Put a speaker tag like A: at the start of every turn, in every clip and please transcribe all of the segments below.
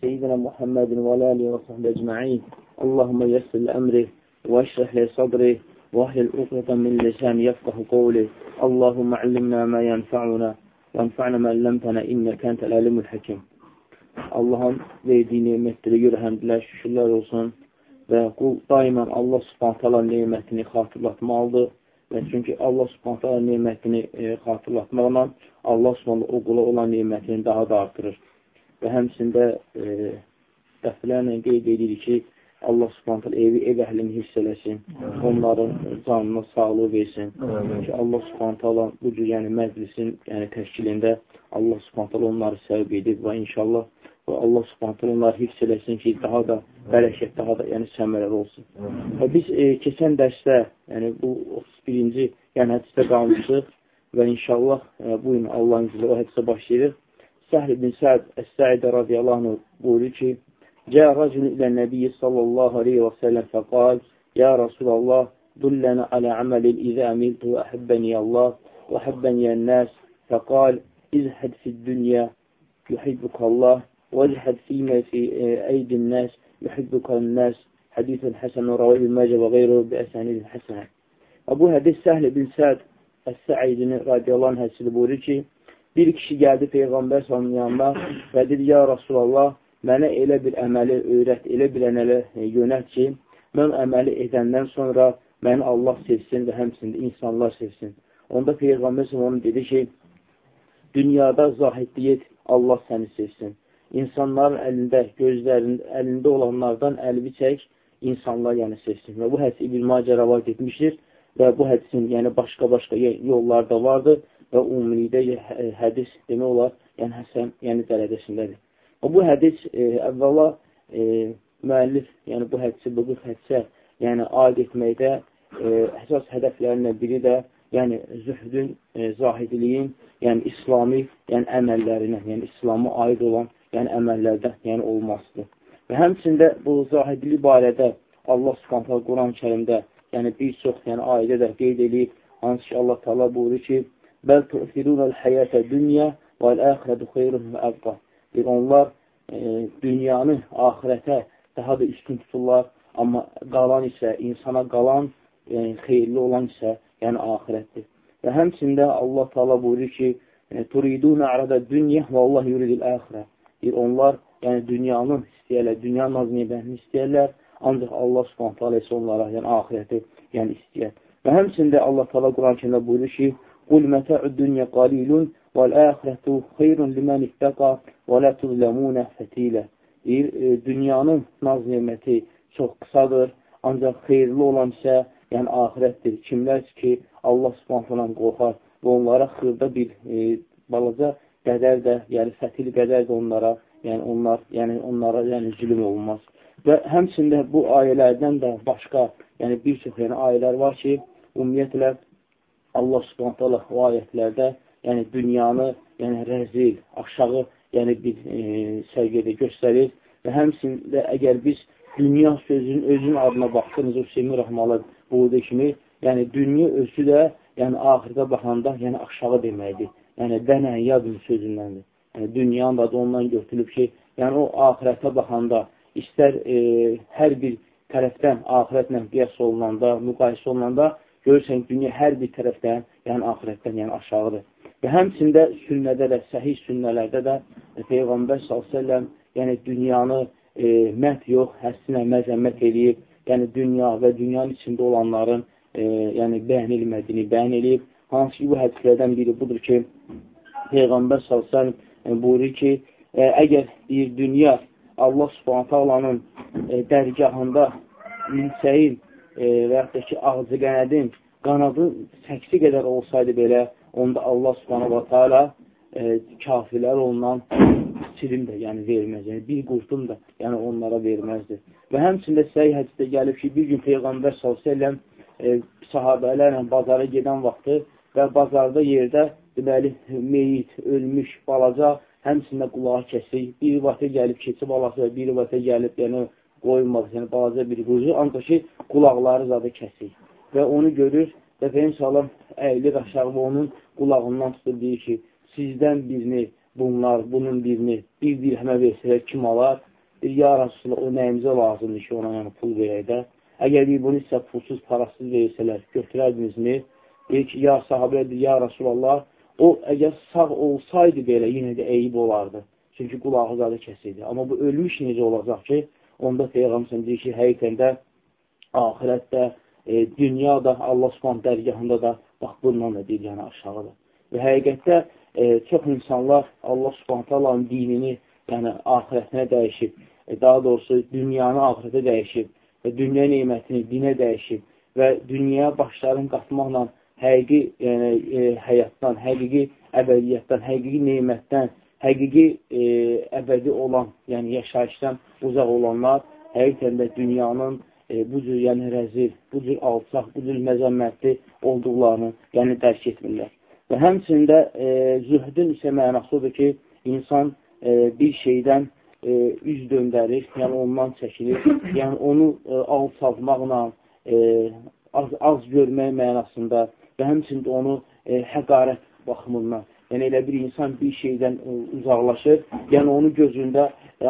A: سيدنا محمد وعلى آله وصحبه أجمعين اللهم يسر لأمره واشرح لي صدره واحلل عقدة من لساني يفقه قولي اللهم علمنا ما ينفعنا وانفعنا ما علمتنا إنك أنت العلم الحكيم Allahın verdiyi nemətlərə görə həmdlər, şükürlər olsun və qul daimən Allah subhantala nemətini xatırlatmalıdır və çünki Allah subhantala nemətini e, xatırlatmaqla Allah subhantala o qula olan nemətini daha da artırır və həmçində e, dəfələrlə qeyd edirik ki, Allah subhanətələ evi ev əhlini hiss eləsin, onların canına sağlığı versin ki, Allah subhanətələ bu cür yəni məclisin yəni, təşkilində Allah subhanətələ onları səbəb edib və inşallah və Allah subhanətələ onları hifz eləsin ki, daha da bərəkət, daha da yəni səmərəli olsun. Və biz e, keçən dərsdə, yəni bu 31-ci yəni hədisdə qalmışıq və inşallah e, bu gün Allahın iznilə o hədisə başlayırıq. Səhl ibn Səd Əs-Səidə radiyallahu anh buyurur ki, Cəə rəcul ilə nəbiyyə sallallahu aleyhi və səlləm fəqal, Ya Rasulallah, dullənə alə əməlin izə əmiltu və əhəbbəni Allah və əhəbbəni nəs fəqal, izhəd fi dünya yuhibbukallah واجحد فيما في أيدي الناس يحبك الناس حديث حسن رواه ابن ماجه وغيره بأسانيد حسنة Abu Hədis Səhl bin Səd Əs-Səidin radiyallahu anh hədisi buyurur ki, bir kişi gəldi Peyğəmbər sallallahu yanına və dedi, ya Rasulallah, mənə elə bir əməli öyrət, elə bir əməli yönət ki, mən əməli edəndən sonra məni Allah sevsin və həmsində insanlar sevsin. Onda Peyğəmbər onu dedi ki, dünyada zahidliyə et, Allah səni sevsin insanların əlində, gözlərində, əlində olanlardan əlvi çək, insanlar yəni sevsin. Və bu hədisi İbn Macə rəvat etmişdir və bu hədisin yəni başqa-başqa yollar da vardır və ümumilikdə hədis demək olar, yəni həsən, yəni dərəcəsindədir. Və bu hədis e, əvvəla e, müəllif, yəni bu hədisi, bu hədisə yəni aid etməkdə e, əsas hədəflərindən biri də yəni zühdün, e, zahidiliyin, yəni İslami, yəni əməllərinə, yəni İslama aid olan yəni əməllərdən yəni olmasıdır. Və həmçində bu zahidli barədə Allah Subhanahu Quran-ı Kərimdə yəni bir çox yəni ayədə də qeyd edib, hansı ki Allah Taala buyurur ki: "Bəl tu'thirunal hayata dunya vel-axiratu xeyrun və abqa." Bir onlar e, dünyanı axirətə daha da üstün tuturlar, amma qalan isə insana qalan yəni xeyirli olan isə yəni axirətdir. Və həmçində Allah Taala buyurur ki: "Turiduna arada dunya və Allah yuridul axirə." Deyir, onlar yəni dünyanın istəyərlər, dünya nazimiyətini istəyərlər, ancaq Allah subhanətə alə isə onlara, yəni ahirəti yəni istəyər. Və həmçində Allah təala Quran-ı Kərimdə buyurur ki: "Qul mata'ud dunya qalilun vel-axiratu xeyrun limen ittaqa və fatila." Deyir, e, dünyanın naz neməti çox qısadır, ancaq xeyirli olan isə yəni ahirətdir. Kimlər ki, Allah subhanətə qorxar və onlara xırda bir e, balaca qədər də, yəni fətil qədər də onlara, yəni onlar, yəni onlara yəni zülm olunmaz. Və həmçində bu ayələrdən də başqa, yəni bir çox yəni ayələr var ki, ümumiyyətlə Allah Subhanahu taala o ayətlərdə yəni dünyanı, yəni rəzil, aşağı, yəni bir e, səviyyədə göstərir və həmçində əgər biz dünya sözünün özünün adına baxsınız, o Semir Rəhmalı buyurduğu kimi, yəni dünya özü də yəni axirdə baxanda yəni aşağı deməkdir yəni dənə yadın sözündəndir. Yəni, dünyanın da ondan götürülüb ki, yəni o ahirətə baxanda, istər e, hər bir tərəfdən ahirətlə qiyas olunanda, müqayisə olunanda, görürsən dünya hər bir tərəfdən, yəni ahirətdən, yəni aşağıdır. Və həmçində sünnədə də, səhih sünnələrdə də e, Peyğəmbər s.ə.v yəni dünyanı e, mət yox, həssinə məzəmmət eləyib, yəni dünya və dünyanın içində olanların e, yəni bəyənilmədiyini bəyan eləyib Hansı ki, bu hədislərdən biri budur ki, Peyğəmbər s.ə.v e, buyurur ki, e, əgər deyir, dünya Allah subhanətəlanın e, dərgahında milçəyin e, və yaxud da ki, ağzı qənədin qanadı səksi qədər olsaydı belə, onda Allah subhanətələ e, kafirlər ondan silim də yəni verməz, yəni bir qurtum da yəni onlara verməzdir. Və həmçində səhi hədisdə gəlib ki, bir gün Peyğəmbər s.ə.v e, sahabələrlə bazara gedən vaxtı və bazarda yerdə deməli, meyit, ölmüş, balaca, həmçində qulağı kəsik, bir vatə gəlib keçi balası və bir vatə gəlib, yəni qoyulmadı, yəni balaca bir quzu, ancaq ki, qulaqları zadı kəsik. Və onu görür və salam əyilir aşağı və onun qulağından tutur, deyir ki, sizdən birini bunlar, bunun birini bir dirhəmə versələr kim alar? deyir, ya Rasulullah, o nəyimizə lazımdır ki, ona yəni pul verək də. Əgər deyir, bunu isə pulsuz, parasız versələr, götürərdinizmi? Deyir ki, ya sahabə deyir, ya Rasulullah, o əgər sağ olsaydı belə yenə də eyib olardı. Çünki qulağı zadı kəsildi. Amma bu ölmüş necə olacaq ki, onda Peyğəmbər deyir ki, həqiqətən də ahirətdə, e, dünyada, Allah subhanə dərgahında da bax bundan da deyir, yəni aşağıdır. Və həqiqətdə e, çox insanlar Allah subhanət Allahın dinini, yəni ahirətinə dəyişib, e, daha doğrusu dünyanı ahirətə dəyişib və dünya neymətini dinə dəyişib və dünyaya başlarını qatmaqla həqiqi yəni, e, həyatdan, həqiqi əbədiyyətdən, həqiqi neymətdən, həqiqi e, əbədi olan, yəni yaşayışdan uzaq olanlar həqiqətən də dünyanın e, bu cür yəni rəzil, bu cür alçaq, bu cür məzəmmətli olduqlarını yəni dərk etmirlər. Və həmçində e, zühdün isə mənasıdır ki, insan e, bir şeydən e, üz döndərir, yəni ondan çəkilir, yəni onu e, alçaltmaqla, e, az, az görmək mənasında və həmçində onu e, həqarət baxımından, yəni elə bir insan bir şeydən e, uzaqlaşır, yəni onu gözündə e,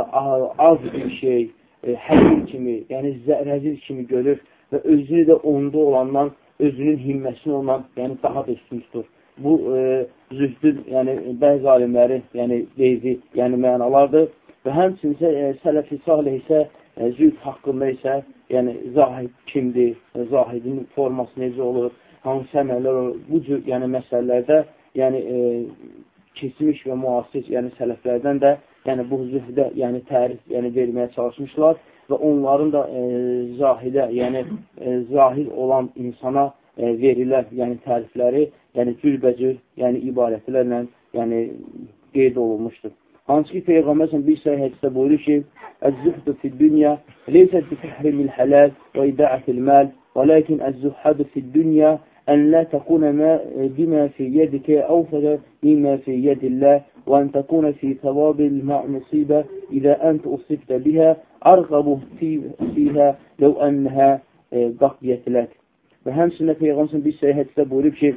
A: az bir şey, e, həqir kimi, yəni rəzil kimi görür və özünü də onda olandan, özünün himməsini ondan yəni daha da üstün tutur bu e, zühdün, yəni bəzi alimləri, yəni deyildi, yəni mənalardır. Və həmçində e, sələfi salih isə e, zühd haqqında isə, yəni zahid kimdir, zahidin forması necə olur, hansı əməllər olur, bu cür yəni məsələlərdə, yəni e, keçmiş və müasir, yəni sələflərdən də, yəni bu zühdə, yəni tərif, yəni verməyə çalışmışlar və onların da e, zahidə, yəni e, zahid olan insana e, verirlər, yəni tərifləri, yəni cürbəcür, yəni ibarətlərlə yəni qeyd olunmuşdur. Hansı ki, Peyğəmbər bir səhih hədisdə buyurur ki, "Əz-zuhdu fid-dunya leysa bi tahrimil halal və ida'atil mal, walakin az-zuhdu fid-dunya أن لا تكون ما بما في يدك أوفر مما في يد الله وأن تكون في ثواب المصيبة إذا أنت أصبت بها أرغب في فيها لو أنها بقيت لك Və həmçində Peyğəmbər bir səhihətdə buyurub ki,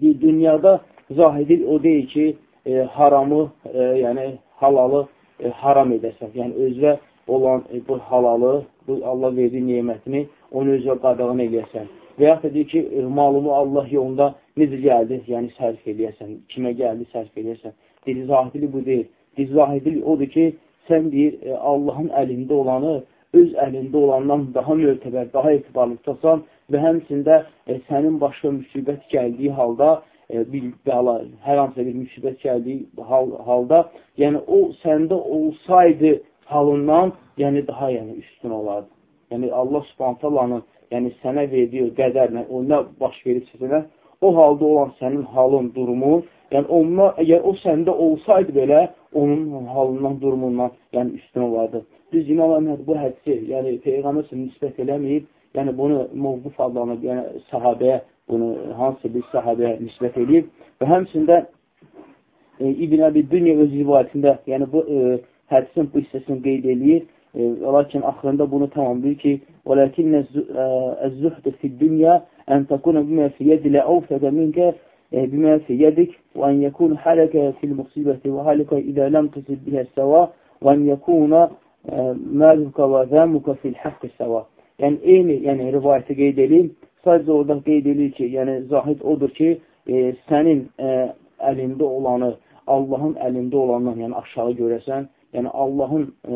A: dünyada zahidi o deyil ki, e, haramı, e, yəni halalı e, haram edəsən. Yəni özə olan e, bu halalı, bu Allah verdiyi nemətini onu özə qadağan edəsən. Və yaxud da deyir ki, e, malımı Allah yolunda necə gəldi, yəni sərf eləyəsən, kimə gəldi sərf eləyəsən. Dil zahidili bu deyil. Dil zahidili odur ki, sən deyir, e, Allahın əlində olanı öz əlində olandan daha mötəbər, daha etibarlı tutasan və həmçində e, sənin başqa müsibət gəldiyi halda, e, bir bəla, hər hansısa bir müsibət gəldiyi hal, halda, yəni o səndə olsaydı halından, yəni daha yəni üstün olardı. Yəni Allah subhantallanın yəni sənə verdiyi qədərlə, o nə baş veribsə sənə, o halda olan sənin halın, durumun, yəni onunla, əgər o səndə olsaydı belə, onun halından, durumundan yəni üstün olardı. Düz İmam Əhməd bu hədisi, yəni Peyğəmbər nisbət eləməyib, yəni bunu mövquf adlanıb, yəni sahabəyə, bunu hansı bir sahabəyə nisbət edib və həmçində e, İbn Əbi Dünya öz rivayətində, yəni bu e, hədisin bu hissəsini qeyd eləyir. E, lakin axırında bunu tamam deyir ki, وَلَكِنَّ الزُّحْدُ فِي الدُّنْيَا أَنْ تَكُونَ بِمَا فِي يَدِ لَأَوْفَدَ مِنْكَ بما في يدك وأن يكون حالك في المصيبة وحالك إذا لم تصب بها السواء وأن يكون məluka və zəmuka fil haqqı səva. Yəni, eyni yəni, rivayəti qeyd edeyim. Sadəcə orada qeyd edir ki, yəni zahid odur ki, e, sənin e, əlində olanı, Allahın əlində olandan yəni aşağı görəsən, yəni Allahın e,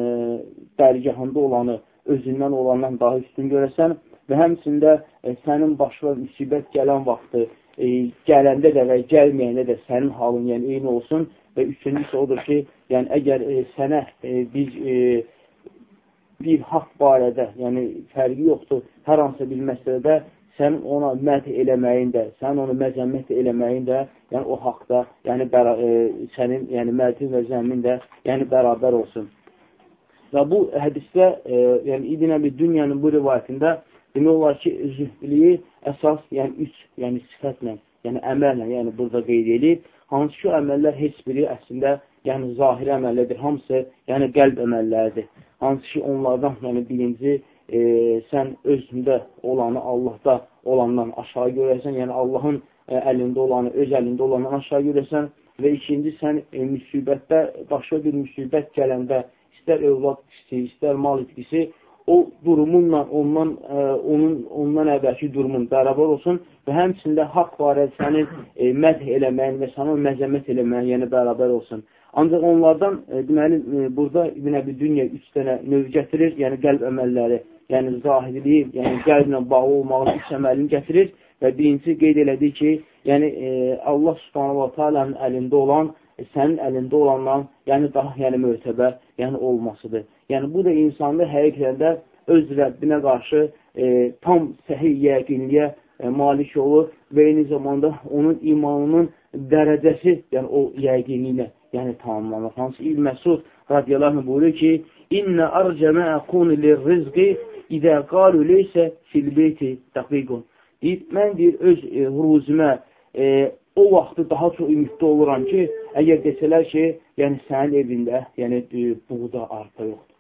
A: dərgahında olanı özündən olandan daha üstün görəsən və həmçində e, sənin başına müsibət gələn vaxtı, e, gələndə də və gəlməyəndə də sənin halın yəni eyni olsun və üçüncüsü odur ki, yəni əgər e, sənə e, biz e, bir haqq barədə, yəni fərqi yoxdur, hər hansısa bir məsələdə sənin ona məth eləməyin də, sənin onu məzəmmət eləməyin də, yəni o haqda, yəni bəra, e, sənin yəni mədhin və zəmmin də yəni bərabər olsun. Və bu hədisdə, e, yəni İbn Əbi Dünyanın bu rivayətində demək olar ki, zühdliyi əsas, yəni üç, yəni sifətlə, yəni əməllə, yəni burada qeyd edib, hansı ki, əməllər heç biri əslində yəni zahiri əməllədir, hamısı yəni qəlb əməlləridir. Hansı ki, onlardan yəni birinci e, sən özündə olanı Allahda olandan aşağı görəsən, yəni Allahın e, əlində olanı, öz əlində olandan aşağı görəsən və ikinci sən e, müsibətdə, başqa bir müsibət gələndə, istər övlad itkisi, istər mal itkisi, o durumunla ondan, ə, onun ondan əvvəlki durumun bərabər olsun və həmçində haqq barədə sənin e, mədh eləməyin və sana məzəmmət eləməyin, yəni bərabər olsun. Ancaq onlardan, e, deməli, e, burada İbn Əbi Dünya üç dənə növ gətirir, yəni qəlb əməlləri, yəni zahirliyi, yəni qəlblə bağlı olmağın üç əməlini gətirir və birinci qeyd elədi ki, yəni e, Allah subhanahu wa ta'alanın əlində olan, e, sənin əlində olandan, yəni daha yəni mötəbər, yəni olmasıdır. Yəni bu da insanda həqiqətən də öz Rəbbinə qarşı e, tam səhih yəqinliyə e, malik olur və eyni zamanda onun imanının dərəcəsi, yəni o yəqinliklə yəni tamamlanır. Hansı İbn Məsud radiyallahu anh buyurur ki, İnnə arcəmə əqunu lirrizqi İdə qalu leysə fil beyti dəqiqun. Deyir, mən deyir, öz e, ruzimə e, o vaxtı daha çox ümiddə oluram ki, əgər desələr ki, yəni sənin evində, yəni e, buğda arpa yoxdur.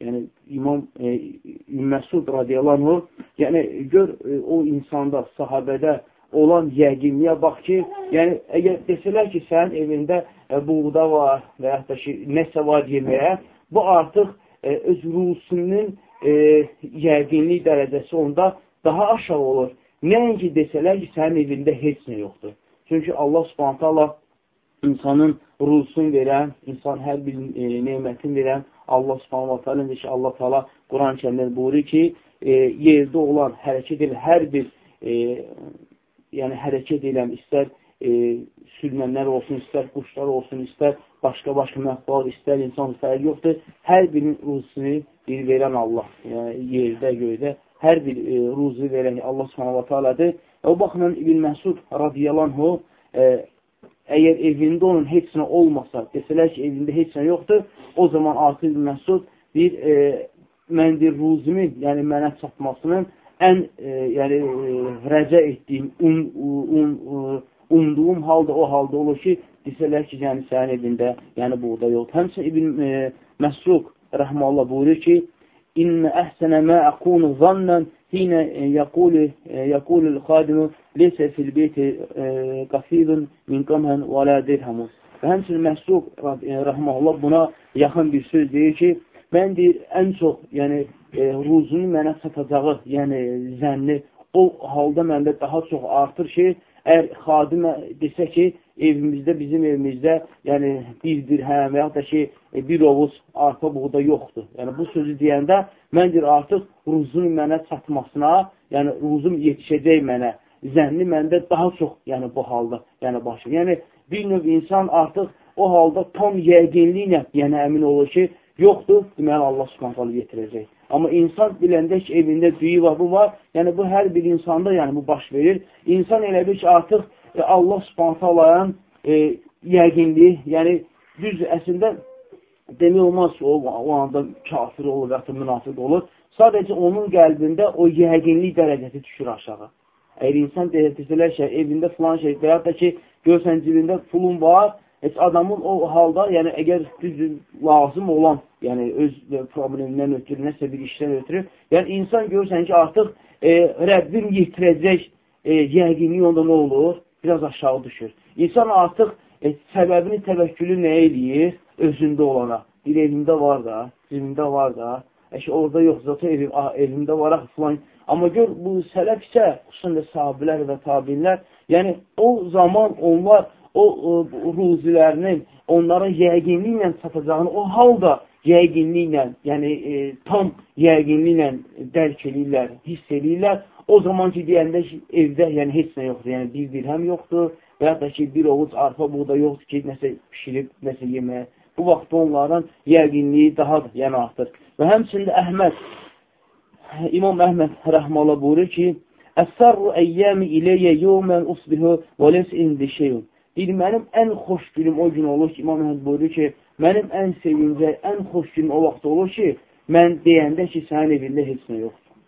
A: Yəni İmam e, Məsud radiyallahu yəni gör e, o insanda, sahabədə olan yəqinliyə bax ki, yəni əgər desələr ki, sənin evində e, buğda var və yaxud da ki, nəsə var yeməyə, bu artıq öz ruhsunun e, yəqinlik dərəcəsi onda daha aşağı olur. Nəinki desələr ki, sənin evində heç nə yoxdur. Çünki Allah subhanətə Allah insanın ruhsunu verən, insan hər bir e, nemətin verən Allah subhanətə Allah ki, Allah təala Quran-ı kərimdə buyurur ki, e, yerdə olan, hərəkət edən hər bir e, yəni hərəkət edən istər e, sürmənlər olsun, istər quşlar olsun, istər başqa-başqa məxluqlar, istər insan fərq yoxdur. Hər birinin ruzisini bir verən Allah, yəni yerdə, göydə, hər bir e, ruzi verən Allah subhanahu ta'aladır. O baxımdan İbn Məsud radiyallahu e, əgər evində onun heç nə olmasa, desələr ki, evində heç nə yoxdur, o zaman artıq İbn Məsud bir e, mən bir ruzimin, yəni mənə çatmasının ən e, yəni e, rəcə etdiyim, un, un, un, umduğum halda o halda olur ki, desələr ki, yəni sənin evində, yəni buğda yoxdur. Həmçin İbn e, Məsruq rəhməllah buyurur ki, İnnə əhsənə mə əqunu zannən hinə yəqulu yəqulul xadimu leysə fil beyti qafidun min qamən və la dirhamun. Və həmçinin Məsruq rəhməllah buna yaxın bir söz deyir ki, mən deyir, ən çox, yəni e, ruzunu mənə satacağı, yəni zənni o halda məndə daha çox artır ki, Əgər xadimə desə ki, evimizdə, bizim evimizdə, yəni bir dirhəm və yaxud da ki, e, bir ovuz arpa buğda yoxdur. Yəni bu sözü deyəndə mən deyir, artıq ruzun mənə çatmasına, yəni ruzum yetişəcək mənə, zənni məndə daha çox, yəni bu halda, yəni başım. Yəni bir növ insan artıq o halda tam yəqinliklə, yəni əmin olur ki, yoxdur, deməli Allah subhanətələ yetirəcək. Amma insan biləndə ki, evində düyü var, bu var. Yəni, bu hər bir insanda yəni, bu baş verir. İnsan elə bir ki, artıq e, Allah subhanətələrin e, yəqinliyi, yəni düz əslində demək olmaz ki, o, o anda kafir olur və ya münafiq olur. Sadəcə onun qəlbində o yəqinlik dərəcəsi düşür aşağı. Əgər insan deyirlər ki, evində filan şey və ya da ki, görsən cibində pulun var, heç adamın o halda, yəni əgər düzdür, lazım olan, yəni öz problemindən ötürü, nəsə bir işdən ötürü, yəni insan görürsən ki, artıq e, Rəbbim yetirəcək e, yəqinlik onda nə olur? Biraz aşağı düşür. İnsan artıq e, səbəbini, təvəkkülü nə eləyir? Özündə olana. Bir evində var da, cibində var da, əşi orada yox, zaten evim, ah, evimdə var, ah, filan. Amma gör, bu sələf isə, xüsusən də sahabilər və tabinlər, yəni o zaman onlar o, o ruzilərinin onların yəqinliklə çatacağını o halda yəqinliklə, yəni e, tam yəqinliklə dərk edirlər, hiss edirlər. O zaman ki, deyəndə ki, evdə yəni heç nə yoxdur, yəni bir dirhəm yoxdur və ya da ki, bir ovuc arpa buğda yoxdur ki, nəsə pişirib, nəsə yeməyə. Bu vaxtda onların yəqinliyi daha da yəni artır. Və həmçində Əhməd, İmam Əhməd rəhmələ buyurur ki, Əssarru əyyəmi iləyyə yevmən usbihu və les indi şeyun. Deyir, mənim ən xoş günüm o gün olur ki, İmam Əhməd buyurur ki, mənim ən sevincək, ən xoş günüm o vaxt olur ki, mən deyəndə ki, sənin evində heç nə yoxdur.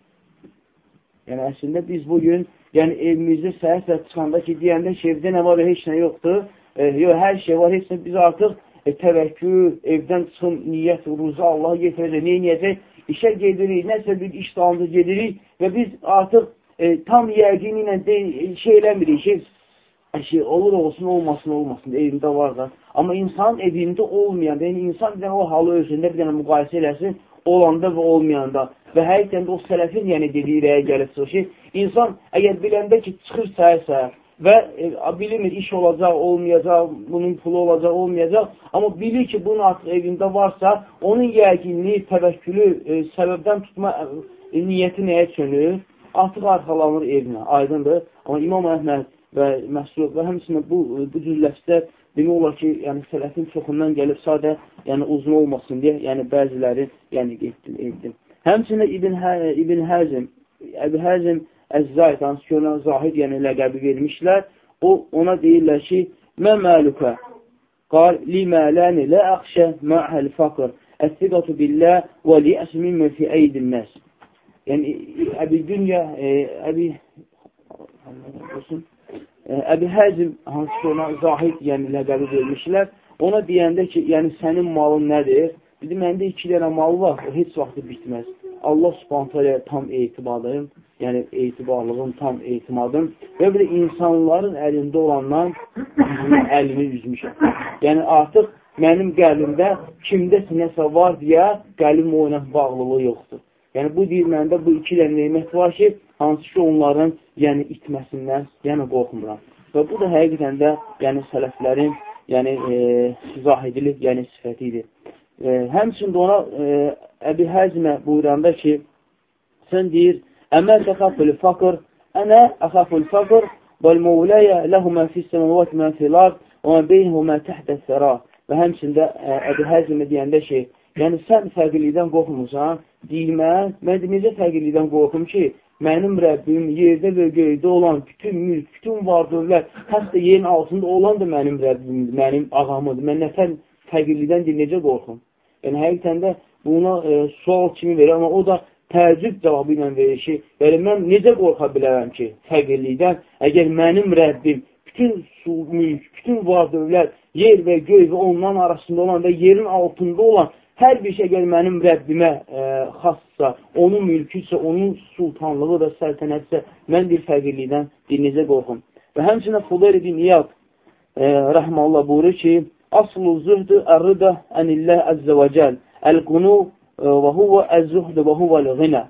A: Yəni, əslində biz bugün, yəni evimizdə səhət çıxanda ki, deyəndə ki, evdə nə var, heç nə yoxdur, e, yox, hər şey var, heç nə, biz artıq e, təvəkkül, evdən çıxım, niyyət, ruzu Allah yetirəcək, neynəyəcək, işə gedirik, nəsə bir iş dalında gedirik və biz artıq e, tam yəqini ilə şey eləmirik, şey şey olur olsun, olmasın, olmasın, evimdə var da. Amma insanın evində olmayan, yəni insan bir dənə o halı özündə bir dənə müqayisə eləsin, olanda və olmayanda və həqiqətən də o sələfin yəni dediyi rəyə gəlib çıxır ki, insan əgər biləndə ki, çıxır səhərsə və e, bilmir iş olacaq, olmayacaq, bunun pulu olacaq, olmayacaq, amma bilir ki, bunun artıq evində varsa, onun yəqinliyi, təvəkkülü, e, səbəbdən tutma e, niyyəti nəyə çönür? Artıq arxalanır evinə, aydındır. Amma İmam Əhməd və Məsud və həmçinin bu, bu cürləşdə demək olar ki, yəni sələfin çoxundan gəlib sadə, yəni uzun olmasın deyə, yəni bəziləri yəni etdim. etdim. Həmçinin İbn, Hə İbn Həzm, Əbi Həzm Əzzahid, hansı ki ona zahid yəni ləqəbi vermişlər, o ona deyirlər ki, mə məlukə qal li mələni lə əxşə mə'həl faqr əstiqatu billah və li əsmimə fi əydin nəs. Yəni, Əbi Dünya, e, Əbi olsun, Əbi Həzm, hansı ki ona zahid, yəni ləqəbi vermişlər, ona deyəndə ki, yəni sənin malın nədir? Dedi, məndə iki dənə mal var, o heç vaxtı bitməz. Allah subhanətələ tam etimadıyım, yəni etibarlığım, tam etimadım və bir insanların əlində olandan əlimi üzmüşəm. Yəni artıq mənim qəlbimdə kimdəsə nəsə var deyə qəlbim o ilə bağlılığı yoxdur. Yəni bu deyir məndə bu iki dənə neymət var ki, hansı ki onların yəni itməsindən yəni qorxmuram. Və bu da həqiqətən də yəni sələflərin yəni e, zahidilik yəni sifətidir. E, həmçində ona e, Əbi Həzmə buyuranda ki, sən deyir, əməl təxafül faqr, ənə əxafül faqr vəl məvləyə ləhu mən fissəməvat mən filard və mən beynhu mən təhtə səra. Və həmçində e, Əbi Həzmə deyəndə ki, yəni sən fərqlilikdən qorxmursan, deyir mən, mən necə fərqlilikdən qorxum ki, mənim Rəbbim yerdə və göydə olan bütün mülk, bütün var dövlət, hətta yerin altında olan da mənim Rəbbimdir, mənim ağamıdır. Mən nətən fəqirlikdən deyil, necə qorxum? Yəni, həqiqətən də buna e, sual kimi verir, amma o da təəccüb cavabı ilə verir ki, yəni mən necə qorxa bilərəm ki, fəqirlikdən, əgər mənim Rəbbim bütün su, mülk, bütün var dövlət, yer və göy və ondan arasında olan və yerin altında olan Hər bir şey əgər mənim Rəbbimə e, xasssa, onun mülküsə, onun sultanlığı və səltənətsə, mən bir fəqirlikdən dininizə qorxum. Və həmçinin Fudayr ibn İyad e, rəhməllah buyurur ki, Aslu zühdü ərridə ənilləh əzzə və cəl, əl-qunu e, və huvə əz-zühdü və huvə l-ğinə.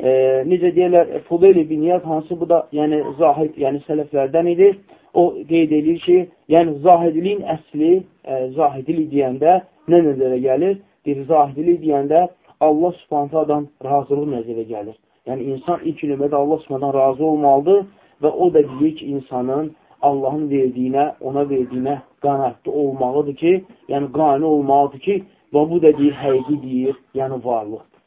A: E, necə deyirlər, Fudayl ibn İyad hansı bu da, yəni zahid, yəni sələflərdən idi. O qeyd edir ki, yəni zahidiliyin əsli, e, zahidilik deyəndə nə nəzərə gəlir? Bir zahidilik deyəndə Allah subhantadan razılıq nəzərə gəlir. Yəni, insan ilk növbədə Allah subhantadan razı olmalıdır və o da deyir ki, insanın Allahın verdiyinə, ona verdiyinə qanatlı olmalıdır ki, yəni qani olmalıdır ki, və bu da deyir, həqiqi deyir, yəni varlıqdır.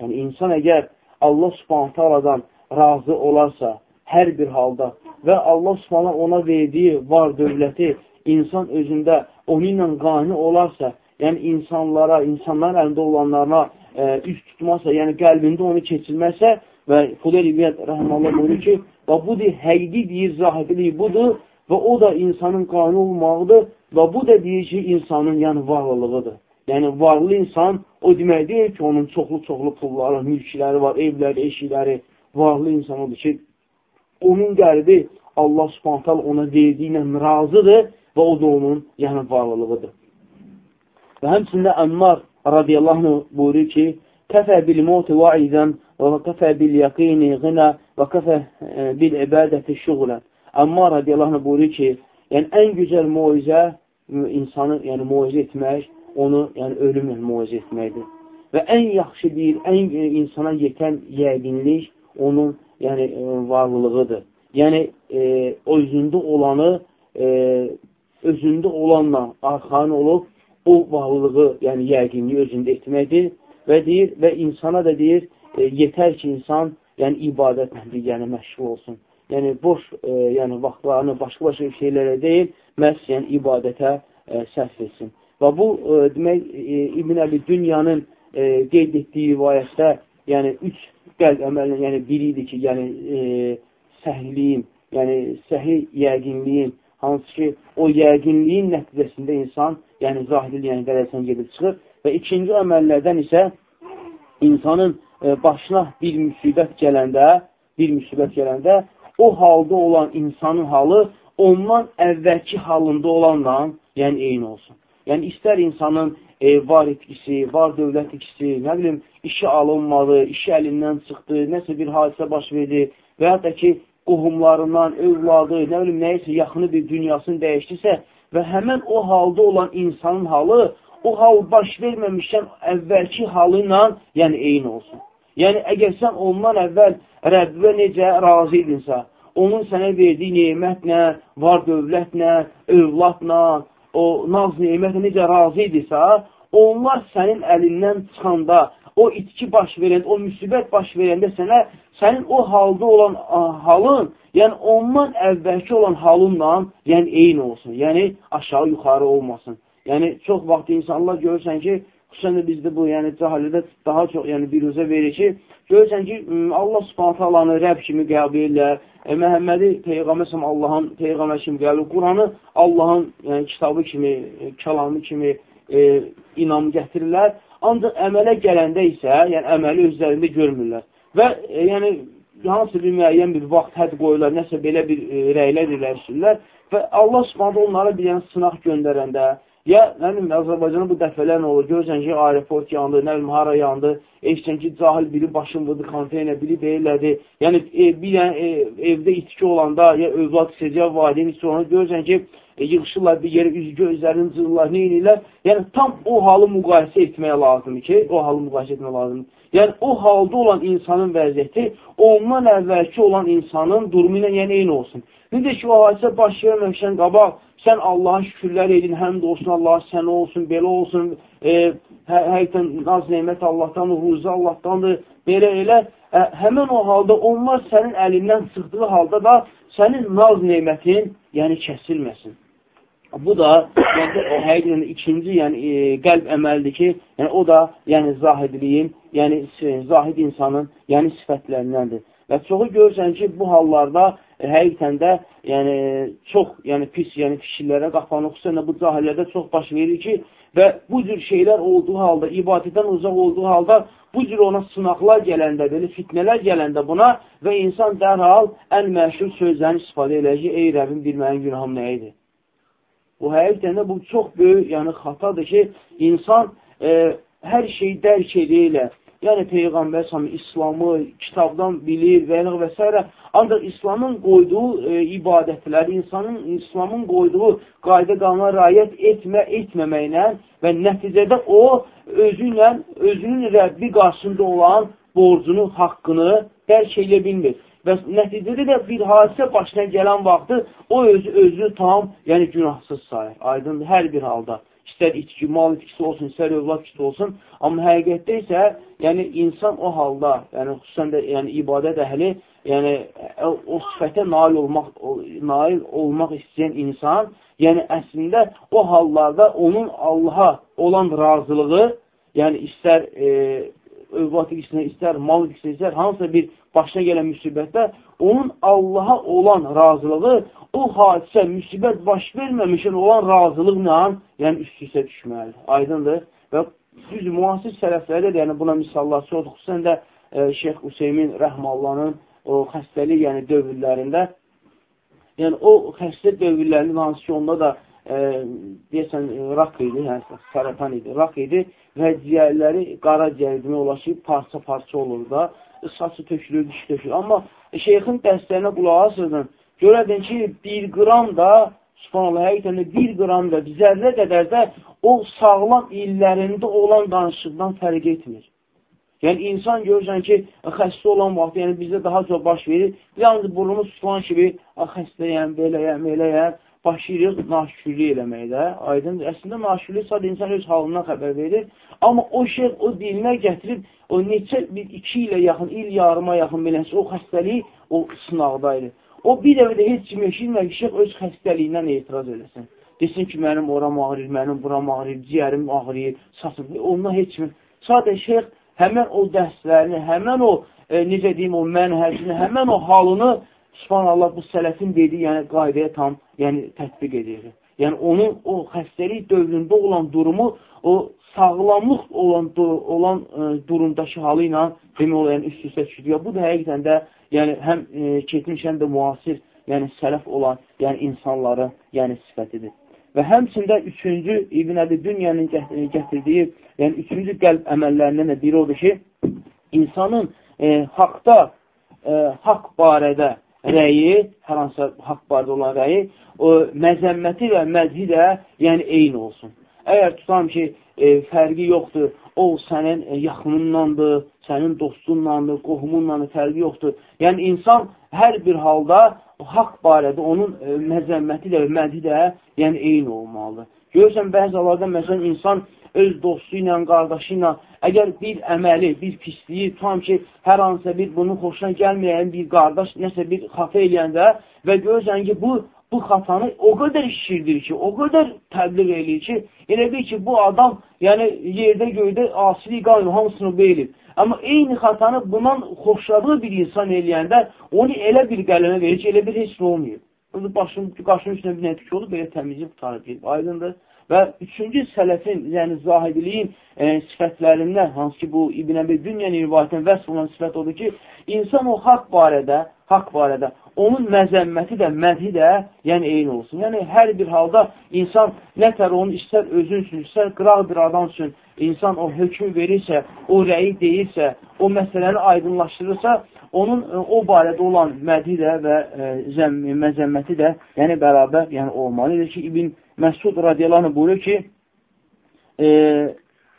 A: Yəni, insan əgər Allah subhantadan razı olarsa, hər bir halda və Allah subhantadan ona verdiyi var dövləti insan özündə onu ilə qani olarsa, yəni insanlara, insanların əlində olanlarına e, üst tutmazsa, yəni qəlbində onu keçirməzsə və Xudayr İbiyyət rəhməllah buyurur ki, və bu deyir, həqiqi deyir, zahidilik budur və o da insanın qanı olmağıdır və bu da deyir ki, insanın yəni varlılığıdır. Yəni varlı insan o demək deyil ki, onun çoxlu-çoxlu pulları, mülkləri var, evləri, eşikləri, varlı insan odur ki, onun qəlbi Allah subhantal ona verdiyi ilə razıdır və o da onun yəni varlılığıdır. Və həmçində Əmmar radiyallahu anh buyurur ki, kəfə bil moti vaizən və kəfə bil yaqini qına və kəfə e, bil ibadəti şuğlən. Əmmar radiyallahu anh buyurur ki, yəni ən gözəl muizə insanı yəni muizə etmək, onu yəni ölümlə muizə etməkdir. Və ən yaxşı bir, ən e, insana yetən yəqinlik onun yəni e, varlılığıdır. Yəni e, özündə olanı e, özündə olanla arxan olub o varlığı, yəni yəqinliyi özündə etməkdir və deyir və insana da deyir, e, yetər ki, insan yəni ibadətlə yəni məşğul olsun. Yəni boş e, yəni vaxtlarını başqa-başqa şeylərə deyil, məhz yəni ibadətə e, sərf etsin. Və bu e, demək e, İbn Əbi Dünyanın e, qeyd etdiyi rivayətdə yəni üç qəlb əməlin yəni biri idi ki, yəni e, səhliyin, yəni səhi yəqinliyin hansı ki, o yəqinliyin nəticəsində insan, yəni zahidil, yəni dərəcəsən gedib çıxır və ikinci əməllərdən isə insanın e, başına bir müsibət gələndə, bir müsibət gələndə o halda olan insanın halı ondan əvvəlki halında olanla, yəni eyni olsun. Yəni, istər insanın e, var itkisi, var dövlət itkisi, nə bilim, işi alınmadı, işi əlindən çıxdı, nəsə bir hadisə baş verdi və ya da ki, qohumlarından, övladı, nə bilim, nəyisə yaxını bir dünyasını dəyişdirsə və həmən o halda olan insanın halı o hal baş verməmişdən əvvəlki halı ilə, yəni eyni olsun. Yəni, əgər sən ondan əvvəl Rəbbə necə razı idinsə, onun sənə verdiyi neymətlə, var dövlətlə, övladla, o naz neymətlə necə razı idisə, onlar sənin əlindən çıxanda, o itki baş verəndə, o müsibət baş verəndə sənə, sənin o halda olan halın, yəni ondan əvvəlki olan halınla, yəni eyni olsun. Yəni aşağı yuxarı olmasın. Yəni çox vaxt insanlar görürsən ki, xüsusən də bizdə bu, yəni cahiliyyədə daha çox yəni biruzə verir ki, görürsən ki, Allah Subhanahu taalanı Rəbb kimi qəbul edirlər. E, Məhəmmədi peyğəmbər Allahın peyğəmbər kimi qəbul, Quranı Allahın yəni kitabı kimi, e, kəlamı kimi e, inam gətirirlər. Ancaq əmələ gələndə isə, yəni əməli özlərində görmürlər. Və e, yəni hansı bir müəyyən bir vaxt hədd qoyurlar, nəsə belə bir e, rəylər irəlişirlər və Allah Subhanahu onlara bir yəni sınaq göndərəndə, ya nə bilim Azərbaycanda bu dəfələrlə olur, görürsən ki, aeroport yandı, nə bilim hara yandı, eşsən ki, cahil biri başın vurdu konteyner, biri deyirlədi. Yəni e, bir yəni, e, evdə itki olanda, ya övlad istəyəcək valideyn istəyəcək olanda görürsən ki, e, yığışırlar bir yerə, üz gözlərini cırırlar, nə edirlər? Yəni, tam o halı müqayisə etməyə lazımdır ki, o halı müqayisə etməyə lazımdır. Yəni, o halda olan insanın vəziyyəti ondan əvvəlki olan insanın durumu ilə yəni eyni olsun. Necə ki, o hadisə baş verməmişən qabaq, sən Allaha şükürlər edin, həm də olsun, Allah sənə olsun, belə olsun, e, hə, həqiqətən naz neymət Allahdandır, ruzu Allahdandır, belə elə, ə, həmən o halda onlar sənin əlindən çıxdığı halda da sənin naz neymətin, yəni kəsilməsin. Bu da yəni, həqiqətən ikinci, yəni e, qəlb əməlidir ki, yəni o da yəni zahidliyin, yəni zahid insanın, yəni sifətlərindəndir. Və çoxu görürsən ki, bu hallarda e, həqiqətən də yəni çox, yəni pis, yəni fikirlərə qapanıq, xüsusən də bu cahillərdə çox baş verir ki, və bu cür şeylər olduğu halda, ibadətdən uzaq olduğu halda bu cür ona sınaqlar gələndə, belə fitnələr gələndə buna və insan dərhal ən məşhur sözlərini istifadə edəcək ki, ey Rəbbim, bir mənim günahım nə idi? Bu həqiqətən də bu çox böyük yəni xatadır ki, insan e, hər şeyi dərk edirlə. Yəni Peyğəmbər sami İslamı kitabdan bilir və və s. Ancaq İslamın qoyduğu e, ibadətləri, insanın İslamın qoyduğu qayda qanuna riayət etmə, etməməklə və nəticədə o özü ilə, özünün Rəbbi qarşısında olan borcunu, haqqını dərk edə bilmir. Və nəticədə də bir hadisə başına gələn vaxtı o özü özünü tam, yəni günahsız sayır. Aydın hər bir halda. İstər içki, mal itkisi olsun, istər övlad itkisi olsun. Amma həqiqətdə isə, yəni insan o halda, yəni xüsusən də yəni ibadət əhli, yəni o sifətə nail olmaq, nail olmaq istəyən insan, yəni əslində o hallarda onun Allaha olan razılığı, yəni istər e, övlad ilgisinə, istər mal ilgisinə, istər hansısa bir başına gələn müsibətdə onun Allaha olan razılığı o hadisə, müsibət baş verməmişən olan razılıqla yəni üst-üstə düşməlidir. Aydındır. Və düz müasir sələflərdə də yəni buna misallar çoxdur. Xüsusən də e, Şeyx Hüseymin Rəhmallanın o xəstəlik yəni dövrlərində yəni o xəstə dövrlərinin hansı ki onda da e, deyəsən, rak idi, yəni səratan idi, rak idi və ciyərləri qara ciyər demək olar ki, parça-parça olur da, saçı tökülür, diş tökülür. Amma şeyxin dərslərinə qulaq asırdın, görədin ki, bir qram da, subhanallah, həqiqətən də bir qram da, zərrə qədər də o sağlam illərində olan danışıqdan fərq etmir. Yəni, insan görürsən ki, xəstə olan vaxt, yəni bizdə daha çox baş verir, yalnız burnumuz tutulan kimi, xəstəyəm, beləyəm, eləyəm, başlayırıq naşükürlük eləməkdə. Aydın, əslində naşükürlük sadə insan öz halından xəbər verir. Amma o şey o dilinə gətirib, o neçə, bir iki ilə yaxın, il yarıma yaxın beləsi o xəstəlik o sınaqdaydı. O bir dəvə də heç kim eşitmir ki, şeyh öz xəstəliyindən etiraz eləsin. Desin ki, mənim oram ağrıyır, mənim buram ağrıyır, ciyərim ağrıyır, saçım. Ondan heç kim. Sadəcə şeyh həmən o dərslərini, həmən o, e, necə deyim, o mənhəcini, həmən o halını Subhanallah bu sələfin dediyi, yəni qaydaya tam, yəni tətbiq edir. Yəni onun o xəstəlik dövründə olan durumu, o sağlamlıq olan olan ə, e, durumdakı halı ilə demək olar yəni üst-üstə düşür. Bu da həqiqətən də yəni həm e, keçmiş həm də müasir yəni sələf olan, yəni insanların, yəni sifətidir. Və həmçində üçüncü İbn Əbi Dünyanın gətirdiyi, yəni üçüncü qəlb əməllərindən də biri odur ki, insanın e, haqda, e, haqq barədə rəyi, hər hansısa haqq barədə olan rəyi, o məzəmməti və mədhi də, yəni eyni olsun. Əgər tutam ki, e, fərqi yoxdur, o sənin yaxınındandır, sənin dostunlandır, qohumunlandır, fərqi yoxdur. Yəni, insan hər bir halda haqq barədə onun e, məzəmməti də, mədhi də, yəni eyni olmalıdır. Görürsən, bəzi hallarda, məsələn, insan öz dostu ilə, qardaşı ilə, əgər bir əməli, bir pisliyi, tutam ki, hər hansısa bir bunun xoşuna gəlməyən bir qardaş nəsə bir xafa eləyəndə və görürsən ki, bu bu xatanı o qədər şişirdir ki, o qədər təbliğ eləyir ki, elə bil ki, bu adam yəni yerdə göydə asilik qalmır, hamısını beylir. Amma eyni xatanı bundan xoşladığı bir insan eləyəndə onu elə bir qələmə verir ki, elə bir heç nə olmuyor. Başın, qaşının üstünə bir nətik olur, belə təmizlik tutarır. Aydındır. Və üçüncü sələfin, yəni zahidiliyin e, sifətlərindən, hansı ki, bu İbn Əbi Dünya rivayətinin vəsb olan sifət odur ki, insan o haqq barədə, haqq barədə, onun məzəmməti də, mədhi də, yəni eyni olsun. Yəni, hər bir halda insan nətər onu istər özün üçün, istər qıraq bir adam üçün insan o hökmü verirsə, o rəyi deyirsə, o məsələni aydınlaşdırırsa, onun e, o barədə olan mədhi də və e, zəmmi, məzəmməti də, yəni bərabər yəni olmalıdır ki, İbn Məsud radiyallahu buyurur ki, e,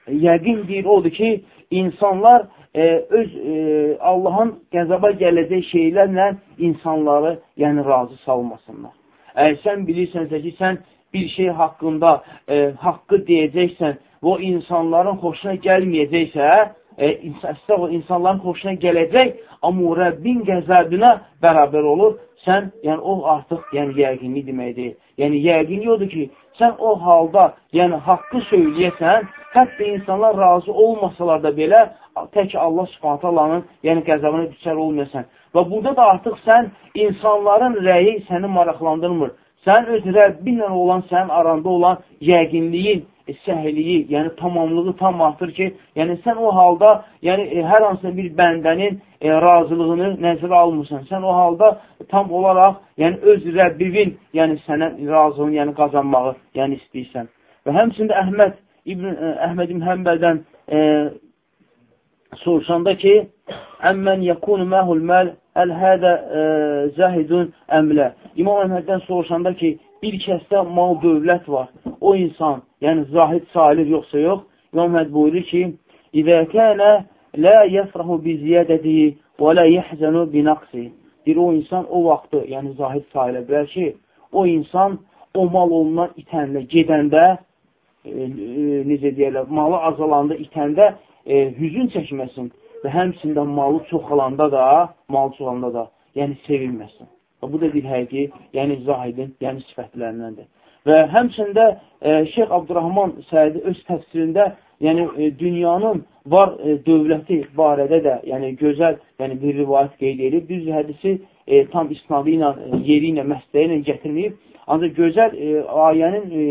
A: yəqin deyir odur ki, insanlar e, öz e, Allahın qəzaba gələcək şeylərlə insanları yəni razı salmasınlar. Əgər sən bilirsənsə ki, sən bir şey haqqında e, haqqı deyəcəksən o insanların xoşuna gəlməyəcəksə, e, insan, insanların xoşuna gələcək, amma o Rəbbin qəzəbinə bərabər olur, sən, yəni o artıq yəni, yəqinli demək deyil. Yəni, yəqinli odur ki, sən o halda, yəni haqqı söyləyəsən, hətta insanlar razı olmasalar da belə, tək Allah subhanət Allahın yəni qəzəbinə düşər olmayasan. Və burada da artıq sən insanların rəyi səni maraqlandırmır. Sən öz Rəbbinlə olan, sənin aranda olan yəqinliyin, e, səhiliyi, yəni tamamlığı tam artır ki, yəni sən o halda, yəni e, hər hansısa bir bəndənin e, razılığını nəzərə almırsan. Sən o halda tam olaraq, yəni öz Rəbbivin, yəni sənə razılığını, yəni qazanmağı, yəni istəyirsən. Və həmçində Əhməd İbn e, Əhməd İbn Həmbəldən e, soruşanda ki, əmmən yakunu məhul məl əl hədə e, zəhidun əmlə. İmam Əhməddən soruşanda ki, bir kəsdə mal dövlət var. O insan, yəni zahid salih yoxsa yox, İmam buyurur ki, İzə kənə lə yəfrahu bi ziyədədihi və lə yəhzənu bi naqsi. Deyir, o insan o vaxtı, yəni zahid sahilə bilər ki, o insan o mal ondan itəndə, gedəndə, e, e, necə deyərlər, malı azalanda, itəndə e, hüzün çəkməsin və həmçində malı çoxalanda da, mal çoxalanda da, yəni sevilməsin. Və bu da bir həqiqi, yəni zahidin, yəni sifətlərindəndir. Və həmçində e, Şeyx Abdurrahman Səidi öz təfsirində, yəni e, dünyanın var e, dövləti barədə də, yəni gözəl, yəni bir rivayət qeyd edib. Düz hədisi e, tam isnadı ilə, e, yeri ilə, məsləyi ilə gətirməyib. Ancaq gözəl e, ayənin e,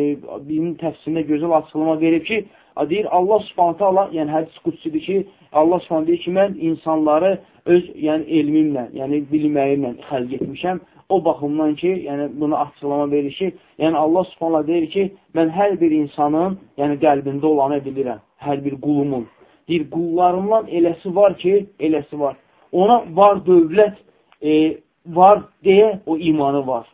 A: birinin təfsirində gözəl açıqlama verib ki, deyir Allah subhanətə Allah, yəni hədis qudsidir ki, Allah subhanətə deyir ki, mən insanları öz yəni, elmimlə, yəni bilməyimlə xəlq etmişəm. O baxımdan ki, yəni bunu açıqlama verir ki, yəni Allah subhanətə deyir ki, mən hər bir insanın yəni qəlbində olanı bilirəm, hər bir qulumun. Deyir, qullarımdan eləsi var ki, eləsi var. Ona var dövlət e, var deyə o imanı var.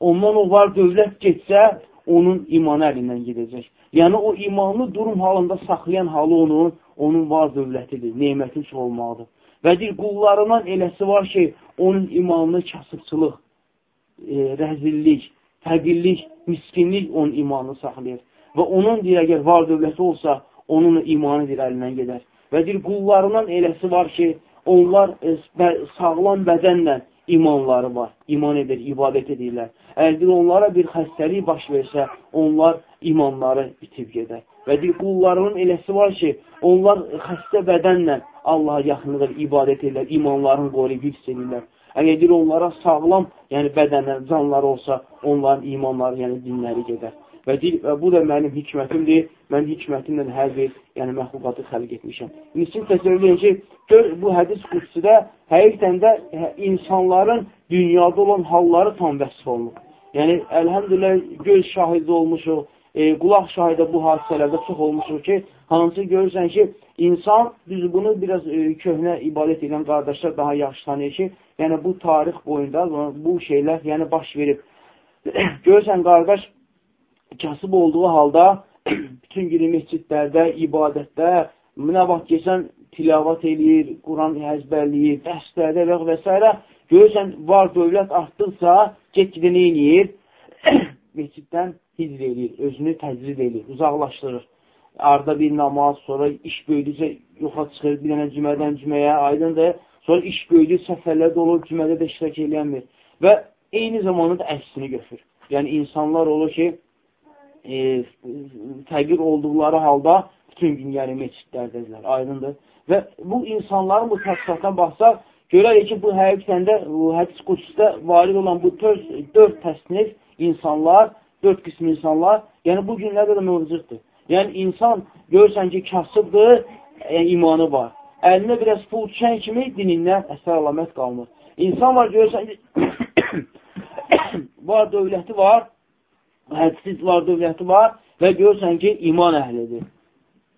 A: Ondan o var dövlət getsə, onun imanı əlindən gedəcək. Yəni, o imanlı durum halında saxlayan halı onun, onun var dövlətidir, neymətin çox olmalıdır. Və deyir, qullarından eləsi var ki, onun imanını kasıbçılıq, e, rəzillik, fəqillik, miskinlik onun imanını saxlayır. Və onun deyir, əgər var dövləti olsa, onun imanı deyir, əlindən gedər. Və deyir, qullarından eləsi var ki, onlar e, sağlam bədənlə imanları var, iman edir, ibadət edirlər. Əgər onlara bir xəstəlik baş versə, onlar imanları itib gedər. Və deyir, qullarının eləsi var ki, onlar xəstə bədənlə Allaha yaxınlıq ibadət edirlər, imanlarını qoruyub, hifz edirlər. Əgər deyir, onlara sağlam, yəni bədənlər, canları olsa, onların imanları, yəni dinləri gedər. Və, deyir, və bu da mənim hikmətimdir, mən hikmətimlə hər bir yəni, məxluqatı xəlq etmişəm. Niçin təsəvvür ki, gör, bu hədis qudsidə həqiqdən də hə, insanların dünyada olan halları tam vəsf olunur. Yəni, əlhəmdülə, göz şahidi olmuşuq, e, qulaq şahidi bu hadisələrdə çox olmuşuq ki, hansı görürsən ki, insan, düz bunu biraz e, köhnə ibadət edən qardaşlar daha yaxşı tanıyır ki, yəni bu tarix boyunda bu şeylər yəni baş verib. görürsən, qardaş, kasıb olduğu halda bütün günü mescidlərdə, ibadətdə, nə vaxt keçən tilavat eləyir, Quran əzbərləyir, dərslərdə və, və s. Görürsən, var dövlət artdıqca get-gedə nə eləyir? Mesciddən hicr eləyir, özünü təcrid eləyir, uzaqlaşdırır. Arda bir namaz, sonra iş böyüdükcə yoxa çıxır, bir dənə cümədən cüməyə, aydındır. Sonra iş böyüdük, səfərlərdə olur, cümədə də iştirak eləyənmir. Və eyni zamanda da əksini götür. Yəni, insanlar olur ki, e, təqir olduqları halda bütün gün yəni meçidlərdədirlər, aydındır. Və bu insanların bu təfsilatdan baxsaq, görərik ki, bu həqiqətən də hədis qudusda varid olan bu dörd, dörd təsnif insanlar, dörd qism insanlar, yəni bu günlərdə də mövcuddur. Yəni insan görürsən ki, kasıbdır, e, imanı var. Əlinə biraz pul düşən kimi dinindən əsər alamət qalmır. İnsan var, görürsən ki, var, dövləti var, hədsiz var dövləti var və görürsən ki, iman əhlidir.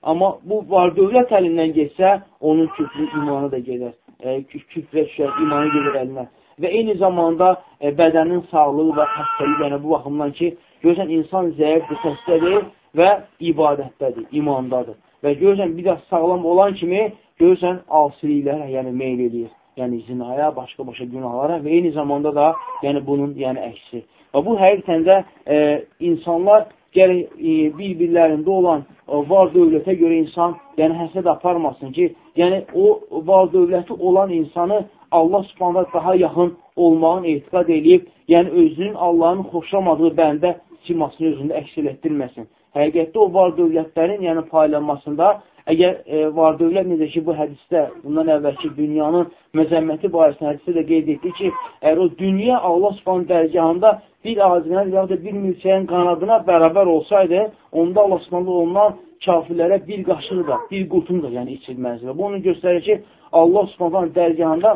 A: Amma bu var dövlət əlindən geçsə, onun küfrü imanı da gedər. E, küfrə düşər, imanı gedir əlinə. Və eyni zamanda e, bədənin sağlığı və xəstəliyi, yəni bu baxımdan ki, görürsən, insan zəifdir, xəstədir və ibadətdədir, imandadır. Və görürsən, bir də sağlam olan kimi, görürsən, asiliklərə, yəni meyl edir. Yəni zinaya, başqa-başqa günahlara və eyni zamanda da yəni bunun yəni əksi. Və bu həqiqətən də e, insanlar gərək e, bir-birlərində olan e, var dövlətə görə insan yəni həsəd aparmasın ki, yəni o var dövləti olan insanı Allah subhanələ daha yaxın olmağın etiqad edib, yəni özünün Allahın xoşlamadığı bəndə simasını özündə əks etdirməsin. Həqiqətdə o var dövlətlərin yəni paylanmasında əgər e, var dövlət necə ki, bu hədisdə bundan əvvəlki dünyanın məzəmməti barəsində hədisdə də qeyd etdi ki, əgər o dünya Allah subhanə dərgahında bir ağacına ya da bir milçəyin qanadına bərabər olsaydı, onda Allah subhanələ ondan kafirlərə bir qaşığı da, bir qurtum da yəni içilməzdir. Bu onu göstərir ki, Allah subhanələ dərgahında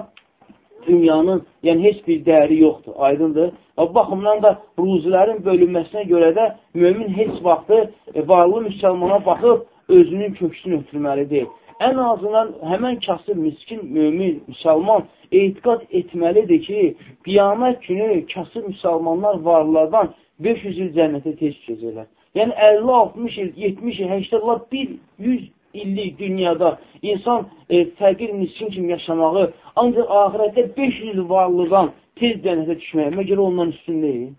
A: dünyanın yəni heç bir dəyəri yoxdur, aydındır. Və bu baxımdan da ruzilərin bölünməsinə görə də mümin heç vaxtı e, varlı müsəlmana baxıb özünün köksünü ötürməlidir ən azından həmən kasıb, miskin, mümin, müsəlman etiqat etməlidir ki, qiyamət günü kasıb müsəlmanlar varlardan 500 il cənnətə tez düşəcəklər. Yəni 50, 60 il, 70 il, 80 il, bir 100 illik dünyada insan e, fəqir, miskin kimi yaşamağı, ancaq ahirətdə 500 il varlıqdan tez cənnətə düşməyə, məgər ondan üstün deyil.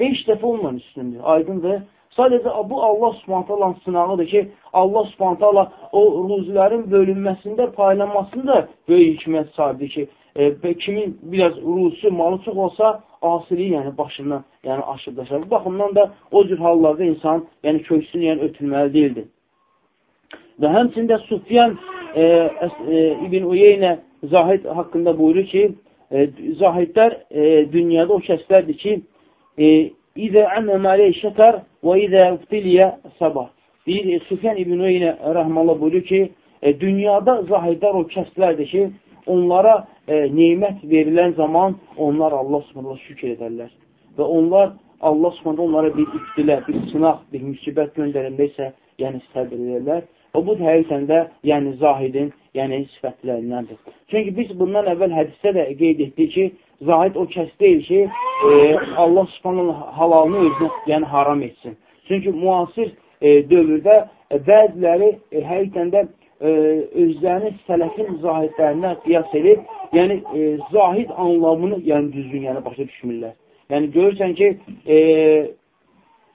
A: 5 dəfə ondan üstündür, aydındır. Sadəcə bu Allah subhantalan sınağıdır ki, Allah subhantalan o ruzilərin bölünməsində, paylanmasında böyük hikmət sahibidir ki, e, kimin biraz ruzusu, malı çox olsa, asiliyi yəni başından yəni aşırdaşlar. Bu baxımdan da o cür hallarda insan yəni köksünü yəni ötülməli deyildir. Və həmçində Sufyan e, e, İbn Uyeynə Zahid haqqında buyurur ki, e, Zahidlər e, dünyada o kəslərdir ki, e, İzə ənnəm aleyh şəkər və izə üftiliyə sabah. Deyir, e, Süfyan İbn Öynə rəhmallah buyurur ki, e, dünyada zahidlər o kəslərdir ki, onlara e, neymət verilən zaman onlar Allah subhanallah şükür edərlər. Və onlar Allah subhanallah onlara bir iftilə, bir sınaq, bir müsibət göndərində isə yəni səbir edirlər. Və bu həqiqətən də yəni zahidin yəni sifətlərindəndir. Çünki biz bundan əvvəl hədisdə də qeyd etdik ki, zahid o kəs deyil ki, e, Allah subhanallah halalını özünə yəni haram etsin. Çünki müasir e, dövrdə e, bəziləri e, həqiqətən də e, özlərini sələfin zahidlərindən qiyas edib, yəni e, zahid anlamını yəni düzgün yəni başa düşmürlər. Yəni görürsən ki, e,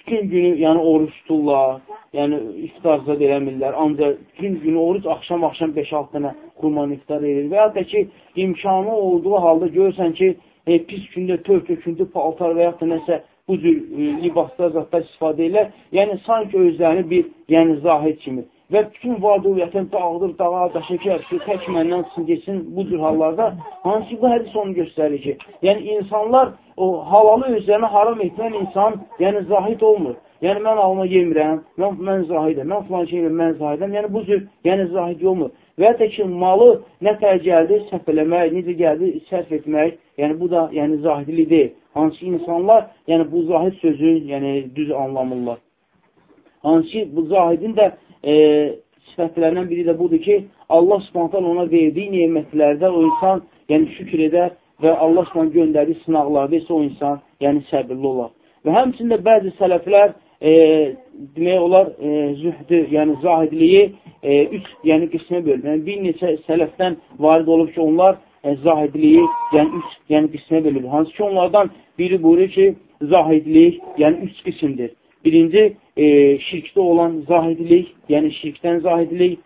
A: bütün günü yəni oruç tuturlar, yəni iftarzad eləmirlər, ancaq gün günü oruc axşam-axşam 5-6 dənə qurman iftar edir və ya da ki, imkanı olduğu halda görürsən ki, e, pis gündə tör-töküntü paltar və ya da nəsə bu cür e, libaslar, zatlar istifadə edirlər. Yəni, sanki özlərini bir yəni, zahid kimi və bütün var-dövlətin dağılır, dağa, daşəkər, şu tək məndən geçsin bu cür hallarda, hansı ki, bu hədis onu göstərir ki, yəni insanlar o halalı özlərini haram etmən insan, yəni zahid olmur. Yəni, mən alma yemirəm, mən, mən zahidəm, mən filan şeylə mən zahidəm. Yəni, bu cür, yəni zahid olmur. Və ya da ki, malı nə tər gəldi, səhv eləmək, necə gəldi, sərf etmək, yəni bu da yəni zahidli deyil. Hansı ki, insanlar, yəni bu zahid sözü, yəni düz anlamırlar. Hansı ki, bu zahidin də e, sifətlərindən biri də budur ki, Allah spontan ona verdiyi nemətlərdə o insan, yəni şükür edər və Allah Subhanahu göndərdiyi sınaqlarda isə o insan, yəni səbirli olar. Və həmçində bəzi sələflər e, demək olar e, zühdü, yəni zahidliyi e, üç yəni qismə bölür. Yəni bir neçə sələfdən varid olub ki, onlar e, zahidliyi yəni üç yəni qismə bölür. Hansı ki, onlardan biri buyurur ki, zahidlik yəni üç qismdir. Birinci e, şirkdə olan zahidlik, yəni şirkdən zahidlik.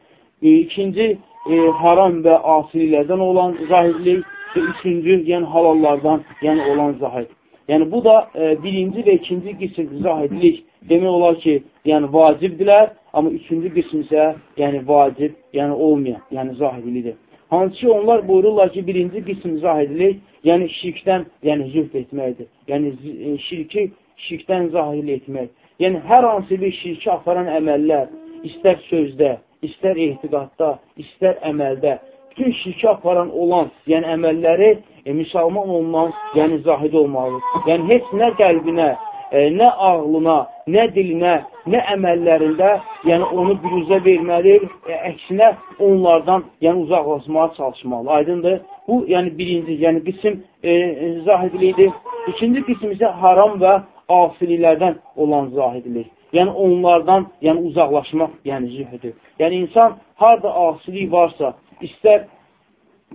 A: E, ikinci e, haram və asililərdən olan zahidlik və üçüncü, yəni halallardan yəni olan zahid. Yəni bu da e, birinci və ikinci qism zahidlik demək olar ki, yəni vacibdirlər, amma üçüncü qism isə yəni vacib, yəni olmayan, yəni zahidlidir. Hansı ki, onlar buyururlar ki, birinci qism zahidlik, yəni şirkdən, yəni zühd etməkdir. Yəni e, şirki şirkdən zahidlik etmək. Yəni hər hansı bir şirki aparan əməllər, istər sözdə, istər ehtiqatda, istər əməldə, bütün şirki aparan olan, yəni əməlləri e, müsəlman olunan, yəni zahid olmalıdır. Yəni heç nə qəlbinə, e, nə ağlına, nə dilinə, nə əməllərində, yəni onu bürüzə verməli, e, əksinə onlardan yəni uzaqlaşmağa çalışmalı. Aydındır? Bu, yəni birinci, yəni qism e, zahidliyidir. İkinci qism isə haram və asililərdən olan zahidlik. Yəni onlardan yəni uzaqlaşmaq, yəni zühdür. Yəni insan harada asilik varsa, istər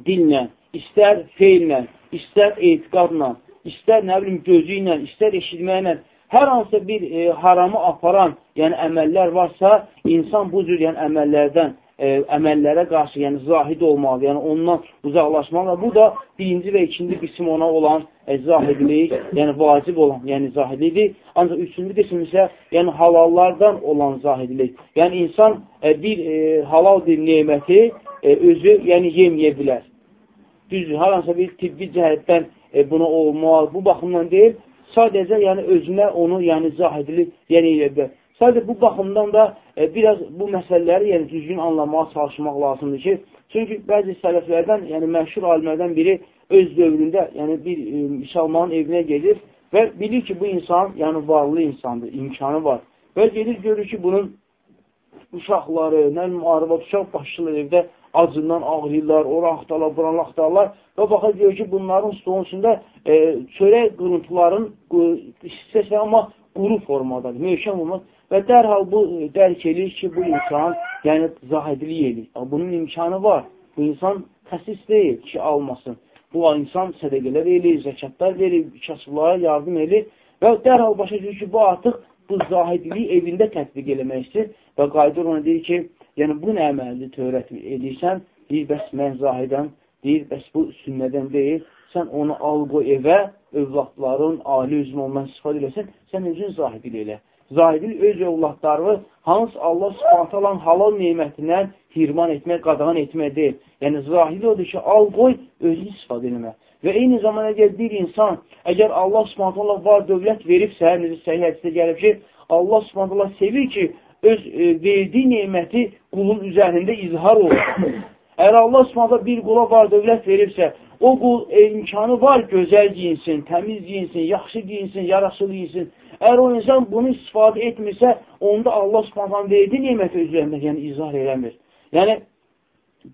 A: dillə, istər feillə, istər etiqadla, istər nə bilim gözü ilə, istər eşitməklə, hər hansısa bir e, haramı aparan, yəni əməllər varsa, insan bu cür yəni əməllərdən, e, əməllərə qarşı, yəni zahid olmalı, yəni ondan uzaqlaşmalı. Bu da birinci və ikinci qism ona olan e, zahidlik, yəni vacib olan, yəni zahidlikdir. Ancaq üçüncü qism isə, yəni halallardan olan zahidlik. Yəni insan e, bir e, halal bir neməti e, özü yəni yeməyə bilər. Düzdür, hər hansısa bir tibbi cəhətdən e, buna olmaq, bu baxımdan deyil, sadəcə yəni özünə onu yəni zahidli yəni edə bilər. Sadəcə bu baxımdan da e, biraz bu məsələləri yəni düzgün anlamağa çalışmaq lazımdır ki, çünki bəzi sələflərdən, yəni məşhur alimlərdən biri öz dövründə, yəni bir e, müsəlmanın evinə gedir və bilir ki, bu insan yəni varlı insandır, imkanı var. Və gedir görür ki, bunun uşaqları, nə arvad, uşaq başlayır evdə acından ağrıyırlar, ora axtarlar, buranı axtarlar və baxır görür ki, bunların üstündə e, çörək qırıntıların hissəsi amma quru formadadır, möhkəm olmaz və dərhal bu dərk edir ki, bu insan yəni zahidlik edir. Bunun imkanı var. Bu insan xəsis deyil ki, almasın. Bu insan sədəqələr eləyir, zəkatlar verir, kasıblara yardım edir və dərhal başa düşür ki, bu artıq bu zahidliyi evində tətbiq eləmək istəyir və qaydır ona deyir ki, Yəni, bu nə əməldir törət edirsən? Deyir, bəs mən zahidəm. Deyir, bəs bu sünnədən deyil. Sən onu al qoy evə, övladların, ali üzüm ondan istifadə eləsən, sən özün zahidil elə. Zahidil öz övladlarını hansı Allah subhanət alan halal neymətindən hirman etmək, qadağan etmək deyil. Yəni, zahid odur ki, al qoy, özün istifadə eləmək. Və eyni zamanda əgər bir insan, əgər Allah subhanət Allah var dövlət veribsə, necə səhih hədisdə gəlib ki, Allah subhanət Allah sevir ki, öz e, verdiyi neməti qulun üzərində izhar olur. Əgər Allah subhanətə bir qula var dövlət veribsə, o qul e, imkanı var gözəl giyinsin, təmiz giyinsin, yaxşı giyinsin, yaraşılı giyinsin. Əgər o insan bunu istifadə etmirsə, onda Allah subhanətə verdiyi neməti üzərində yəni izhar eləmir. Yəni,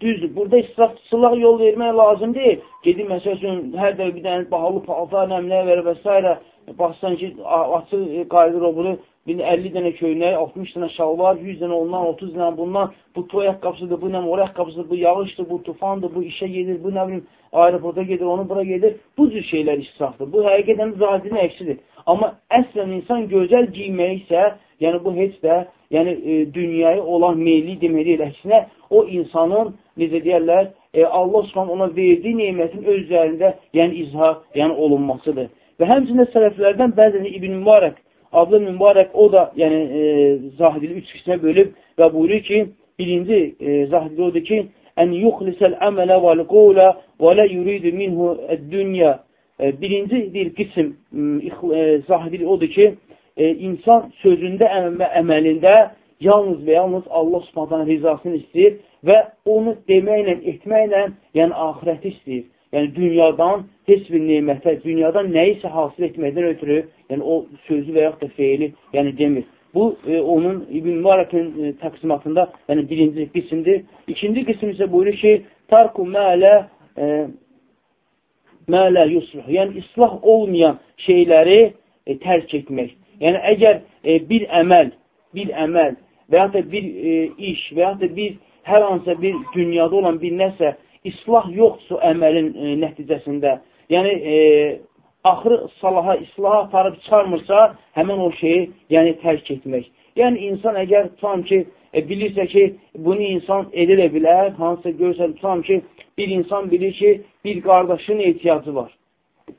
A: düzdür, burada israfçılığa yol vermək lazım deyil. Gedin, məsəl üçün, hər dəfə bir dənə bahalı paltar, nəmləyə verir və s. Baxsan ki, açıq qaydır o bunu 50 dənə köynək, 60 dənə şalvar, 100 dənə ondan, 30 dənə bundan, bu toy ayaqqabısıdır, bu nə oraya ayaqqabısıdır, bu yağışdır, bu tufandır, bu işə gedir, bu nə bilim aeroporta gedir, onu bura gedir. Bu cür şeylər israfdır. Bu həqiqətən zahidin əksidir. Amma əslən insan gözəl giymək isə, yəni bu heç də yəni e, dünyaya olan meyli demək deyil, əksinə o insanın necə deyərlər, e, Allah Subhanahu ona verdiyi nemətin öz üzərində yəni izhar, yəni olunmasıdır. Və həmçində sələflərdən bəzən İbn Mübarək adlı mübarək o da yəni e, zahidili üç qismə bölüb və buyurur ki, birinci e, zahidili odur ki, ən yuxlisəl əmələ vəl qovlə və lə yuridu minhu əd-dünya. E, birinci bir qism e, zahidili odur ki, e, insan sözündə və əməlində yalnız və yalnız Allah subhanətən rizasını istəyir və onu deməklə, etməklə, yəni ahirəti istəyir. Yəni dünyadan heç bir neymətə, dünyadan nəyisə hasil etməkdən ötürü, yəni o sözü və yaxud da feili yəni demir. Bu, e, onun İbn Mübarəkin e, təqsimatında yəni birinci qismdir. İkinci qism isə buyurur ki, tarku mələ e, mələ yusluh. Yəni, islah olmayan şeyləri e, tərk etmək. Yəni, əgər e, bir əməl, bir əməl və ya da bir e, iş və ya da bir hər hansısa bir dünyada olan bir nəsə islah yoxdursa əməlin e, nəticəsində, yəni e, axırı salaha, islaha aparıb çıxarmırsa, həmən o şeyi yəni tərk etmək. Yəni, insan əgər tutam ki, e, bilirsə ki, bunu insan edə bilər, hansısa görsə, tutam ki, bir insan bilir ki, bir qardaşın ehtiyacı var.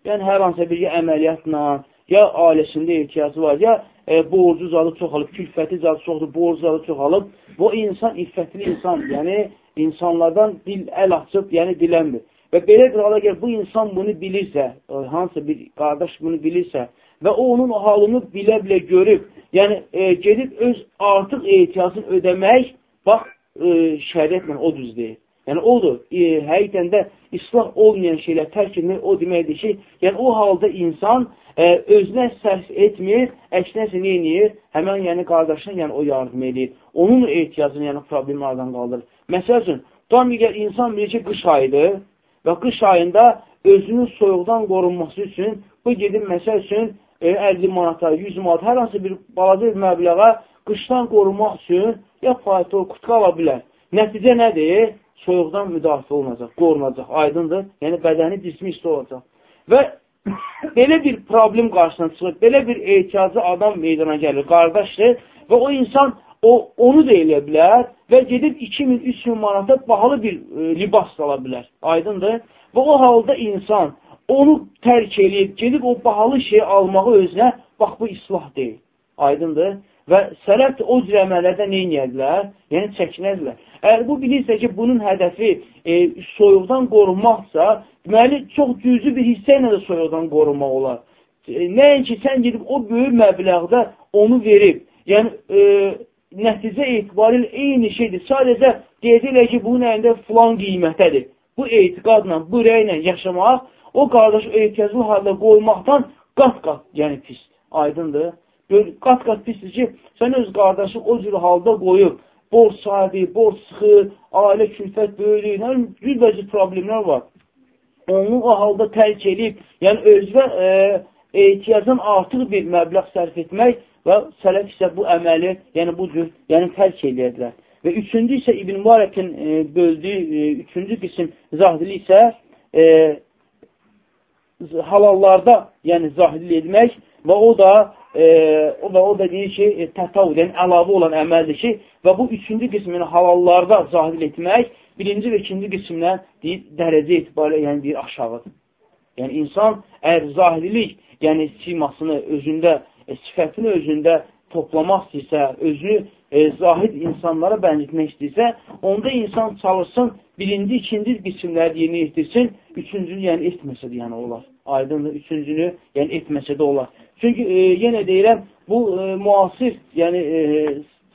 A: Yəni, hər hansısa bir əməliyyatla, ya ailəsində ehtiyacı var, ya e, borcu zalı çoxalıb, külfəti zalı çoxdur, borcu zalı çoxalıb. Bu insan iffətli insan, yəni insanlardan dil əl açıb, yəni dilənmir. Və belə bir hala gəl, bu insan bunu bilirsə, e, hansısa bir qardaş bunu bilirsə və o onun halını bilə-bilə görüb, yəni e, gedib öz artıq ehtiyacını ödəmək, bax, e, şəriətlə o düz deyil. Yəni, odur, e, həqiqətən də islah olmayan şeylər tərk etmək o deməkdir ki, yəni o halda insan e, özünə sərf etmir, əksinəsə nə edir? Həmən yəni qardaşına yəni, o yardım edir. Onun ehtiyacını, yəni problemi aradan qaldırır. Məsəl üçün, tam digər insan bilir ki, qış ayıdır və qış ayında özünün soyuqdan qorunması üçün bu gedib, məsəl üçün, e, 50 manata, 100 manata, hər hansı bir balaca bir məbləğə qışdan qorunmaq üçün ya faytol, kutka ala bilər. Nəticə nədir? Soyuqdan müdafiə olunacaq, qorunacaq, aydındır. Yəni, bədəni cismi isti olacaq. Və belə bir problem qarşısına çıxır, belə bir ehtiyacı adam meydana gəlir, qardaşdır və o insan o, onu da eləyə bilər və gedib 2000-3000 manata bahalı bir e, libas ala bilər, aydındır. Və o halda insan onu tərk eləyib, gedib o bahalı şeyi almağı özünə, bax bu islah deyil, aydındır. Və sələf o cür əməllərdə nə inəyədilər? Yəni, çəkinədilər. Əgər bu bilirsə ki, bunun hədəfi e, soyuqdan qorunmaqsa, deməli, çox cüzü bir hissə ilə də soyuqdan qorunmaq olar. E, Nəinki sən gedib o böyük məbləğdə onu verib, yəni, e, nəticə etibarilə eyni şeydir. Sadəcə deyəcəklər ki, bunun əlində filan qiymətədir. Bu etiqadla, bu rəylə yaşamaq, o qardaş ehtiyaclı halda qoymaqdan qat-qat, yəni pis, aydındır qat-qat pisdir ki, sən öz qardaşı o cür halda qoyub, borc sahibi, borc sıxır, ailə külfət böyüdür, nə cürbəcür problemlər var. Onu o halda tərk edib, yəni özünə e, ehtiyacdan artıq bir məbləğ sərf etmək və sələf isə bu əməli, yəni bu cür, yəni tərk edirlər. Və üçüncü isə İbn Mübarəkin e, böldüyü e, üçüncü qism zahidli isə e, halallarda, yəni zahidli etmək və o da e, o da o da deyir ki, e, tətavud, yəni əlavə olan əməldir ki, və bu üçüncü qismini halallarda zahil etmək, birinci və ikinci qismlə deyir, dərəcə etibarilə, yəni deyir, aşağıdır. Yəni, insan əgər zahililik, yəni simasını özündə, e, sifətini özündə toplamaq istəyirsə, özünü e, zahid insanlara bənzitmək istəyirsə, onda insan çalışsın, birinci, ikinci qismləri yerinə yetirsin, üçüncünü yəni etməsə də yəni olar. Aydındır, üçüncünü yəni etməsə də olar. Çünki e, yenə deyirəm, bu e, müasir, yəni e,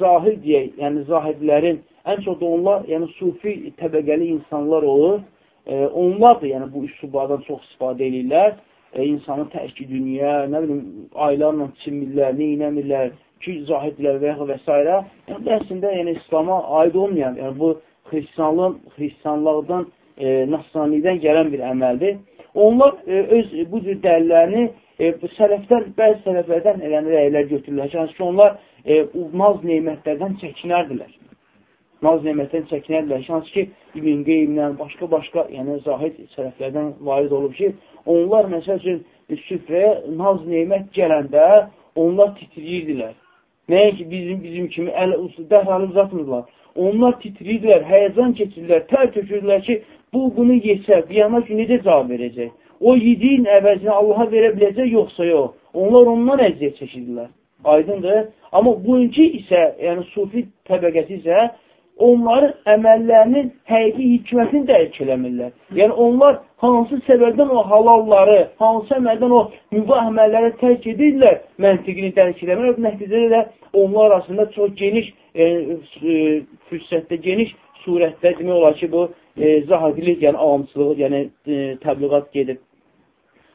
A: zahir deyək, yəni zahidlərin ən çox da onlar, yəni sufi təbəqəli insanlar olur. E, onlar da yəni bu üsubadan çox istifadə edirlər. E, insanı tərki dünya, nə bilim, aylarla çimirlər, neynəmirlər, ki, zahidlər və, və s. Yəni, bu əslində yəni, İslama aid olmayan, yəni bu xristianlığın, xristianlıqdan, e, nasranidən gələn bir əməldir. Onlar e, öz bu cür dəlillərini e, sələflər, bəzi sələflərdən eləni rəylər götürürlər. Hansı ki, onlar e, naz neymətlərdən çəkinərdilər. Naz neymətdən çəkinərdilər. Hansı ki, İbn Qeymdən, başqa-başqa, yəni zahid sələflərdən varid olub ki, onlar, məsəl üçün, süfrəyə naz neymət gələndə onlar titriyirdilər. Nəinki bizim, bizim kimi əl dərhal uzatmırlar. Onlar titriyirdilər, həyəcan keçirdilər, tər tökürdülər ki, bu bunu yesə, qiyamət günü necə cavab verəcək? o yediyin əvəzini Allaha verə biləcək, yoxsa yox. Onlar ondan əziyyət çəkirlər. Aydındır. Amma bugünkü isə, yəni sufi təbəqəsi isə onların əməllərinin həqiqi hikmətini dərk eləmirlər. Yəni, onlar hansı səbəbdən o halalları, hansı əməldən o mübah əməlləri tərk edirlər, məntiqini dərk eləmirlər. Nəticədə də onlar arasında çox geniş e, e, fürsətdə, geniş surətdə demək olar ki, bu e, zahidlik, yəni avamçılıq, yəni e, təbliğat gedib.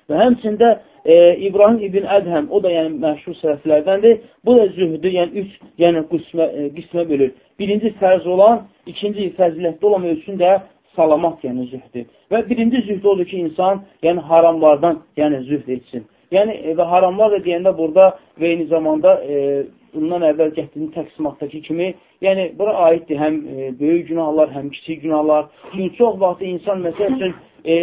A: Və həmçində e, İbrahim ibn Ədhəm, o da yəni məşhur sələflərdəndir. Bu da zühdü, yəni üç yəni qismə, e, qismə bölür. Birinci fərz olan, ikinci fəzilətli olan ölçün də salamat, yəni zühdü. Və birinci zühdü odur ki, insan yəni haramlardan yəni zühd etsin. Yəni e, və haramlar da deyəndə burada və eyni zamanda e, bundan əvvəl gətirdiyim təqsimatdakı kimi, yəni bura aiddir həm e, böyük günahlar, həm kiçik günahlar. Çünki çox vaxt insan məsəl üçün e,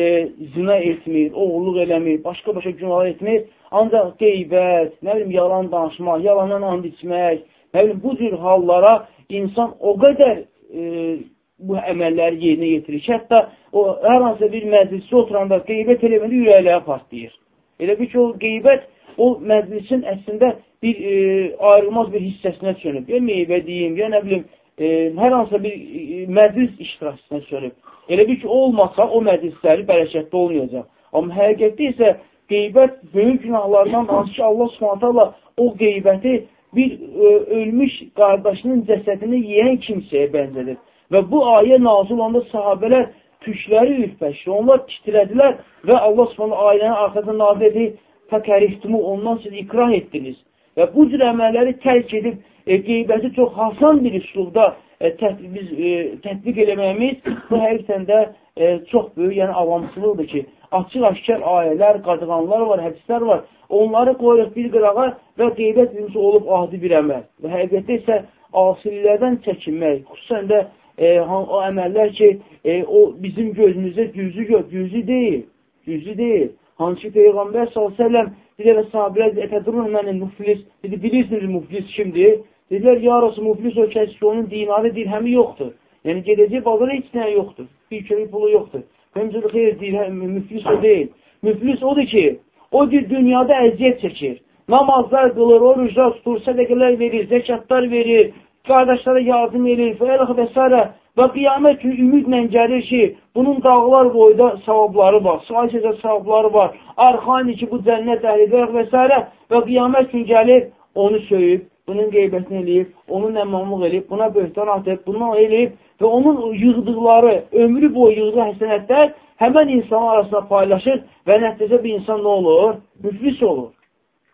A: zina etmir, oğurluq eləmir, başqa-başqa günahlar etmir. Ancaq qeybət, nə bilim, yalan danışmaq, yalandan and içmək, nə bilim, bu cür hallara insan o qədər e, bu əməlləri yerinə yetirir hətta o, hər hansısa bir məclisdə oturanda qeybət eləməndə ürəkləri partlayır. Elə bir ki, o qeybət o məclisin əslində bir e, ayrılmaz bir hissəsinə çönüb. Ya meyvə deyim, ya nə bilim, e, hər hansısa bir e, məclis iştirakçısına çönüb. Elə bir ki, olmasa o məclisləri bərəkətli olmayacaq. Amma həqiqətdə isə qeybət böyük günahlardan hansı ki, Allah subhanətələ o qeybəti bir e, ölmüş qardaşının cəsədini yeyən kimsəyə bənzədir. Və bu ayə nazil olanda sahabələr tüşləri ürpəşdi. Onlar titrədilər və Allah subhanə ayənin arxasında nazil edib, fəkərihtumu ondan siz ikrah etdiniz. Və bu cür əməlləri tərk edib, e, qeybəti çox hasan bir üslubda e, tət, biz e, tətbiq eləməyimiz bu həqiqətən də e, çox böyük, yəni avamsılıqdır ki, açıq-aşkar ayələr, qadğanlar var, hədislər var. Onları qoyuruq bir qırağa və qeybət birisi olub adi bir əməl. Və həqiqətdə isə asililərdən çəkinmək, xüsusən də e, o əməllər ki, e, o bizim gözümüzdə gör, güzlü deyil, güzlü deyil. Hansı Peyğəmbər s.ə.v dedi və sahabilər ətədrun mənim müflis, dedi, bilirsiniz müflis kimdir? Dedilər, ya Rasul, müflis o kəs ki, onun dinarı, dirhəmi yoxdur. Yəni, gedəcək bazara heç nə yoxdur. Bir kömək pulu yoxdur. Həmcədə xeyr, dirhəm, müflis o deyil. Müflis odur ki, o bir dünyada əziyyət çəkir. Namazlar qılır, oruclar tutur, sədəqələr verir, zəkatlar verir, qardaşlara yardım edir və və s. Və qiyamət günü ümidlə gəlir ki, bunun dağlar boyda savabları var, sayısıca savabları var, arxani ki, bu cənnət əhlidir və s. Və qiyamət günü gəlir, onu söyüb, bunun qeybətini eləyib, onun əmmamlıq eləyib, buna böhtan atıb, bundan eləyib və onun yığdıqları, ömrü boyu yığdığı həsənətlər həmən insanlar arasında paylaşır və nəticə bir insan nə olur? Müflis olur.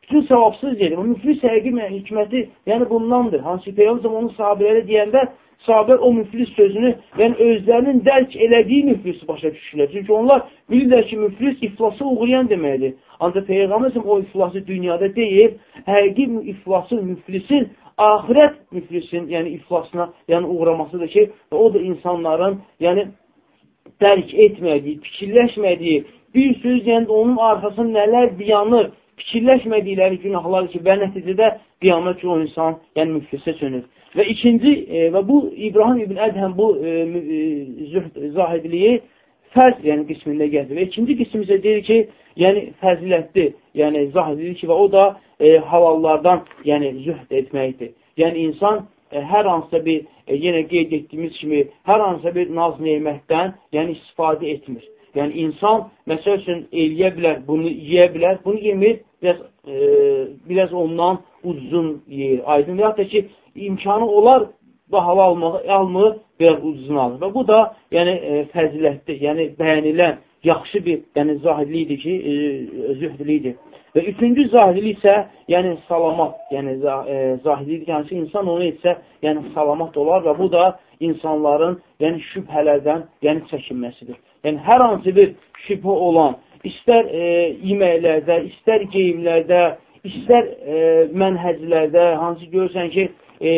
A: Bütün savabsız gedir. O müflis həqiqi hikməti, yəni bundandır. Hansı ki, Peyğəmbər onun sahabələri deyəndə sahabə o müflis sözünü, yəni özlərinin dərk elədiyi müflisi başa düşürlər. Çünki onlar bilirlər ki, müflis iflası uğrayan deməkdir. Ancaq Peyğəmbər o iflası dünyada deyib, həqiqi iflası, müflisin ahirət müflisin, yəni iflasına, yəni uğramasıdır ki, o da insanların, yəni dərk etmədiyi, fikirləşmədiyi, bir söz, yəni onun arxasında nələr dayanır, fikirləşmədikləri günahlar ki, və nəticədə qiyamət ki, o insan, yəni müflisə çönür. Və ikinci, e, və bu İbrahim ibn Ədhəm bu e, e, zühd, zahidliyi fərz yəni, qismində gəlir. Və ikinci qism isə deyir ki, yəni fəzilətli, yəni zahidlilik və o da e, halallardan yəni zühd etməkdir. Yəni insan e, hər hansısa bir, e, yenə qeyd etdiyimiz kimi, hər hansısa bir naz neymətdən yəni istifadə etmir. Yəni insan, məsəl üçün, eləyə bilər, bunu yeyə bilər, bunu yemir, biraz, e, biraz ondan uzun yeyir. Aydın, və yaxud da ki, imkanı olar bahalı almağı, almır, biraz ucuzunu alır. Və bu da yəni, e, fəzilətdir, yəni bəyənilən yaxşı bir yəni, zahidliyidir ki, e, zühdliyidir. Və üçüncü zahidlik isə yəni salamat, yəni e, zahidliyidir, yəni insan onu etsə, yəni salamat olar və bu da insanların yəni şübhələrdən yəni çəkinməsidir. Yəni hər hansı bir şübhə olan, istər e, yeməklərdə, istər geyimlərdə, istər e, mənhəclərdə, hansı görürsən ki, e,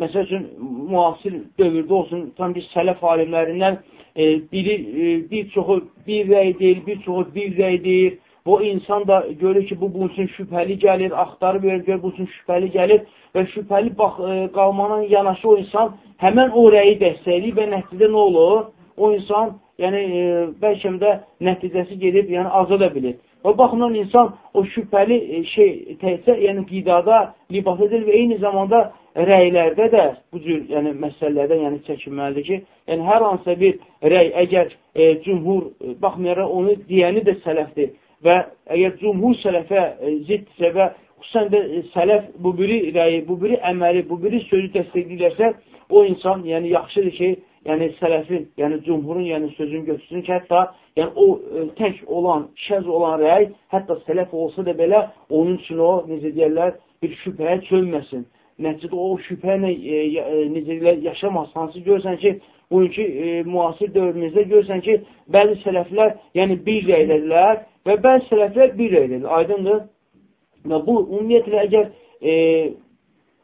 A: məsəl üçün, müasir dövrdə olsun, tam bir sələf alimlərindən e, biri, e, bir çoxu bir rəy deyil, bir çoxu bir rəy deyir. Bu insan da görür ki, bu bunun üçün şübhəli gəlir, axtarıb verir, görür, bu üçün şübhəli gəlir və şübhəli bax, e, qalmanın yanaşı o insan həmən o rəyi dəstəkləyir və nəticədə nə olur? O insan, yəni, e, bəlkə də nəticəsi gedib, yəni azada bilir. Və baxımdan insan o şübhəli e, şey təhsə, yəni qidada libas edir və eyni zamanda rəylərdə də bu cür yəni, məsələlərdən yəni, çəkinməlidir ki, yəni, hər hansısa bir rəy, əgər e, cümhur, e, baxmayaraq onu deyəni də sələfdir və əgər cümhur sələfə e, ziddirsə və xüsusən də e, sələf bu biri rəyi, bu biri əməli, bu biri sözü dəstəkləyirsə, o insan yəni, yaxşıdır ki, yəni sələfin, yəni cümhurun yəni sözünü götürsün ki, hətta yəni o e, tək olan, şəz olan rəy, hətta sələf olsa da belə onun üçün o, necə deyərlər, bir şübhəyə çölməsin. Nəticədə o şübhə ilə e, e, necə deyirlər, yaşamaz. Hansı görsən ki, bugünkü e, müasir dövrümüzdə görsən ki, bəzi sələflər yəni bir rəylədilər və bəzi sələflər bir rəylədilər. Aydındır? Və bu, ümumiyyətlə, əgər e,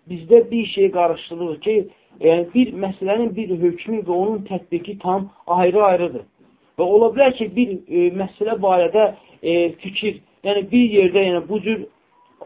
A: bizdə bir şey qarışdırılır ki, yəni bir məsələnin bir hökmü və onun tətbiqi tam ayrı-ayrıdır. Və ola bilər ki, bir e, məsələ barədə e, fikir, yəni bir yerdə yəni, bu cür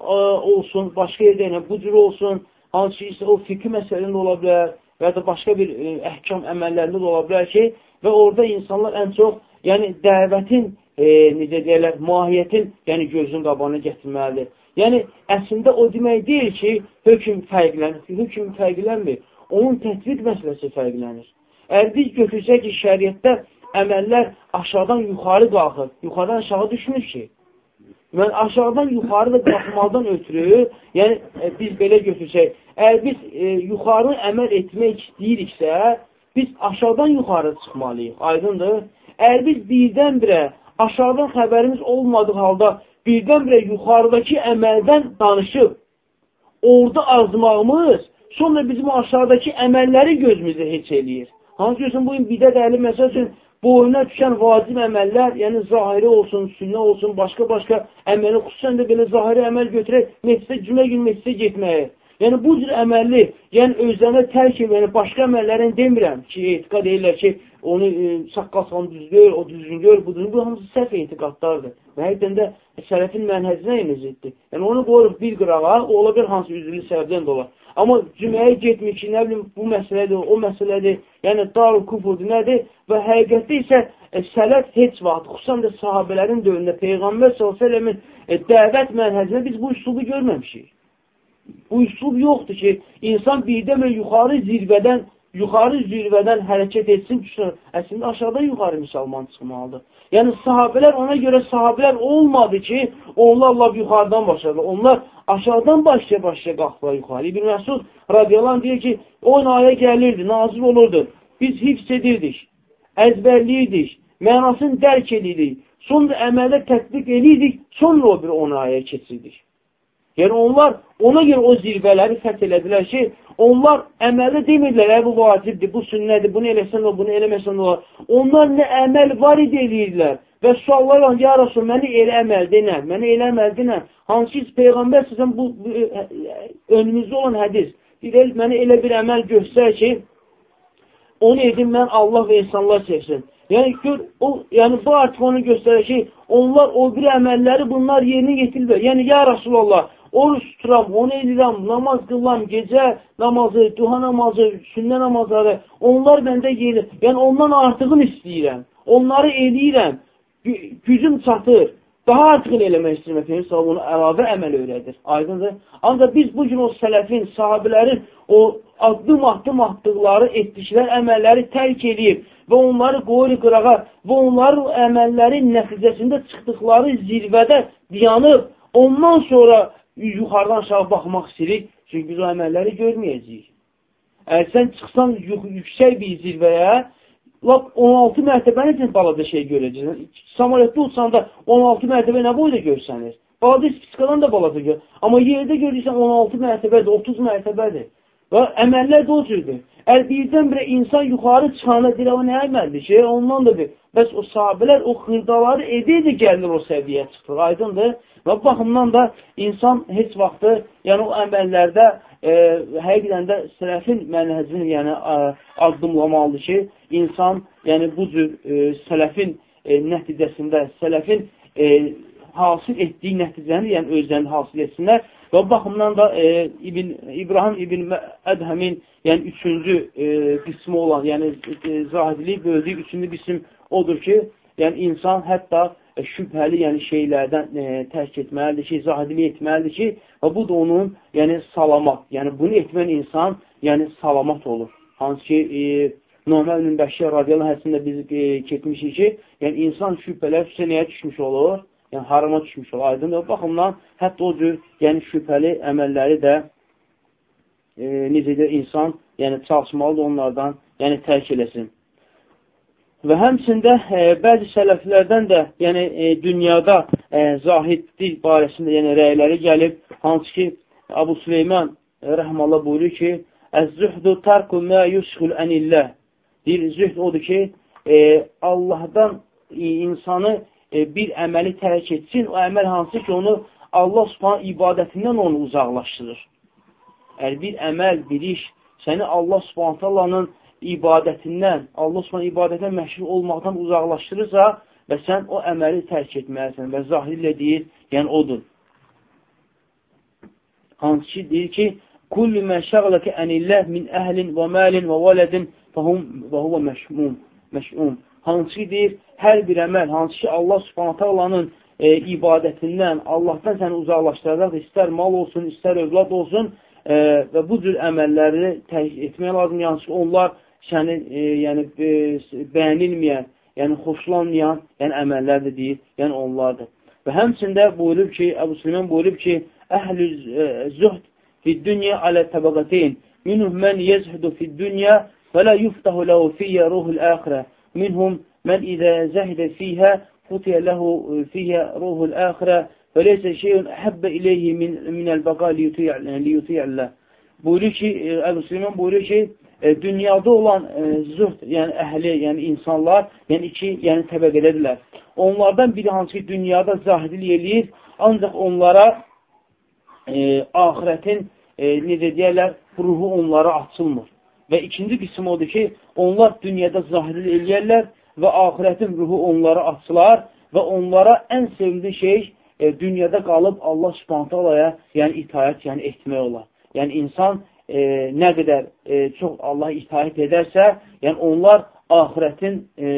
A: olsun, başqa yerdə ilə bu cür olsun, hansı ki, isə o fikri məsəlində ola bilər və ya da başqa bir e, əhkam əməllərində də ola bilər ki, və orada insanlar ən çox, yəni dəvətin, e, necə deyərlər, mahiyyətin, yəni gözün qabağına gətirməlidir. Yəni, əslində o demək deyil ki, hökm fərqlənir, hökm fərqlənmir, onun tətbiq məsələsi fərqlənir. Əgər biz götürsək ki, şəriətdə əməllər aşağıdan yuxarı qalxır, yuxarıdan aşağı düşmür ki, mən aşağıdan yuxarı da qalxmaqdan ötürü, yəni e, biz belə götürsək, əgər biz e, yuxarı əməl etmək istəyiriksə, biz aşağıdan yuxarı çıxmalıyıq, aydındır. Əgər biz birdən-birə aşağıdan xəbərimiz olmadığı halda birdən-birə yuxarıdakı əməldən danışıb, orada azmağımız, sonra bizim aşağıdakı əməlləri gözümüzdə heç eləyir. Hansı görsən, bugün bidət əhli məsəl üçün boyuna düşən vacib əməllər, yəni zahiri olsun, sünnə olsun, başqa-başqa əməli, xüsusən də belə zahiri əməl götürək, mescidə, cümlə gün mescidə getməyi. Yəni, bu cür əməlli, yəni özlərinə tərk yəni başqa əməllərini demirəm ki, etiqad edirlər ki, onu e, saqqal düzgör, o düzgün gör, budur. Bu hamısı səhv etiqadlardır. Və həqiqdən də sələfin mənhəcinə emiziddir. Yəni, onu qoyuruq bir qırağa, o ola bir hansı üzrlü səbəbdən də olar. Amma cüməyə getmir ki, nə bilim, bu məsələdir, o məsələdir, yəni darul kufurdur, nədir? Və həqiqətdə isə e, sələf heç vaxt, xüsusən də sahabələrin dövründə Peyğəmbər s.ə.v-in e, dəvət mənhəcinə biz bu üslubu görməmişik. Bu üslub yoxdur ki, insan birdən və yuxarı zirvədən yuxarı zirvədən hərəkət etsin, düşün, əslində aşağıda yuxarı müsəlman çıxmalıdır. Yəni, sahabələr ona görə sahabələr olmadı ki, onlar Allah yuxarıdan başladı. Onlar aşağıdan başlaya-başlaya qalxdılar yuxarı. İbn Məsud radiyallahu deyir ki, o ayə gəlirdi, nazil olurdu. Biz hifz edirdik, əzbərliyirdik, mənasını dərk edirdik, sonra əməldə tətbiq edirdik, sonra o bir ona ayə keçirdik. Yəni onlar ona görə o zirvələri fəth elədilər ki, onlar əməldə demirlər, bu vacibdir, bu sünnədir, bunu eləsən o, bunu eləməsən o. Onlar nə əməl var idi eləyirlər. Və suallar var, ya Rasul, məni elə əməl denə, məni elə əməl denə. Hansı ki, Peyğəmbər sizin bu, bu önümüzdə olan hədis, deyir, məni elə bir əməl göstər ki, onu edin, mən Allah və insanlar sevsin. Yəni, gör, o, yəni bu artıq onu göstərir ki, onlar o bir əməlləri bunlar yerinə yetirirlər. Yəni, ya Rasulallah, oruç tuturam, onu edirəm, namaz qılam, gecə namazı, duha namazı, sünnə namazları, onlar məndə gelir. Yəni, ondan artığını istəyirəm, onları eləyirəm, gücüm çatır. Daha artıqını eləmək istəyirəm, Efendimiz sahib onu əlavə əməl öyrədir. Aydındır. Ancaq biz bugün o sələfin, sahabilərin o addım-addım atdıqları, etdikləri əməlləri tərk edib və onları qoyur qırağa və onların əməllərin nəticəsində çıxdıqları zirvədə dayanıb, ondan sonra yuxarıdan aşağı baxmaq istəyirik, çünki biz o əməlləri görməyəcəyik. Əgər sən çıxsan yüksək bir zirvəyə, lap 16 mərtəbə necə balaca şey görəcəksən. Samolyotda uçanda 16 mərtəbə nə boyda görsənir? Balaca spikadan da balaca gör. Amma yerdə görürsən 16 mərtəbədir, 30 mərtəbədir. Və əməllər də o cürdür. Əgər birdən-birə insan yuxarı çıxanda deyir, o nə əməldir ki, ondan da bir. Bəs o sahabələr o xırdaları edə-edə gəlir o səviyyəyə çıxır, aydındır. Və bu baxımdan da insan heç vaxtı, yəni o əməllərdə e, həqiqdən də sələfin mənhəzini yəni, addımlamalıdır ki, insan yəni bu cür e, sələfin e, nəticəsində, sələfin e, hasil etdiyi nəticəni, yəni özlərini hasil etsinlər. Və baxımdan da e, İbn, İbrahim İbn Ədhəmin yəni üçüncü e, qismi olan, yəni e, zahidliyi böldüyü üçüncü qism odur ki, yəni insan hətta şübhəli yəni şeylərdən e, tərk etməlidir ki, zahidlik etməlidir ki, və bu da onun yəni salamat. Yəni bunu etmən insan yəni salamat olur. Hansı ki, e, Normal ibn Bəşir radiyallahu həsində biz e, ketmişik ki, yəni insan şübhələr üstə nəyə düşmüş olur? Yəni harama düşmüş olur. Aydın o baxımdan hətta o cür yəni şübhəli əməlləri də e, necə də insan yəni çalışmalıdır onlardan yəni tərk eləsin. Və həmçində e, bəzi sələflərdən də yəni e, dünyada e, zahidlik barəsində yəni rəyləri gəlib, hansı ki Abu Süleyman e, rəhməllah buyurur ki, Əz-zühdü tərku mə yusxul ənilləh. Deyir, zühd odur ki, e, Allahdan e, insanı e, bir əməli tərk etsin, o əməl hansı ki, onu Allah subhanə ibadətindən onu uzaqlaşdırır. Əgər bir əməl, bir iş səni Allah subhanə ibadətindən, Allah Subhanahu ibadətə məşğul olmaqdan uzaqlaşdırırsa və sən o əməli tərk etməlisən və zahirlə deyir, yəni odur. Hansı ki, deyir ki, Kullu mə şəğləkə ənilləh min əhlin və məlin və vələdin və huvə məşmum, məşum. Hansı ki, deyir, hər bir əməl, hansı ki, Allah subhanətə alanın e, ibadətindən, Allahdan səni uzaqlaşdıracaq, istər mal olsun, istər övlad olsun e, və bu cür əməlləri etmək lazım, ki, onlar səni e, yəni, e, bəyənilməyən, yəni xoşlanmayan yəni, əməllər də deyir, yəni onlardır. Və həmçində buyurub ki, Əbu Süleyman buyurub ki, əhlü e, zühd fid-dünya alə təbəqəteyn, minhum mən yezhudu fid-dünya və la yuftahu ləhu fiyyə ruhul əxirə, minhum mən idə zəhdə fiyhə futiyə ləhu fiyyə ruhul əxirə və leysə şeyun həbbə iləyhi min, minəl bəqa liyuti'əllə. Buyurur ki, Əbu Süleyman buyurur ki, e, dünyada olan e, zühd, yəni əhli, yəni insanlar, yəni iki yəni təbəqədədirlər. Onlardan biri hansı ki, dünyada zahidlik eləyir, ancaq onlara e, ahirətin, e, necə deyərlər, ruhu onlara açılmır. Və ikinci qism odur ki, onlar dünyada zahidlik eləyərlər və ahirətin ruhu onlara açılar və onlara ən sevimli şey e, dünyada qalıb Allah subhanətə alaya yəni itayət yəni etmək olar. Yəni insan e, nə qədər e, çox Allah itaət edərsə, yəni onlar ahirətin e,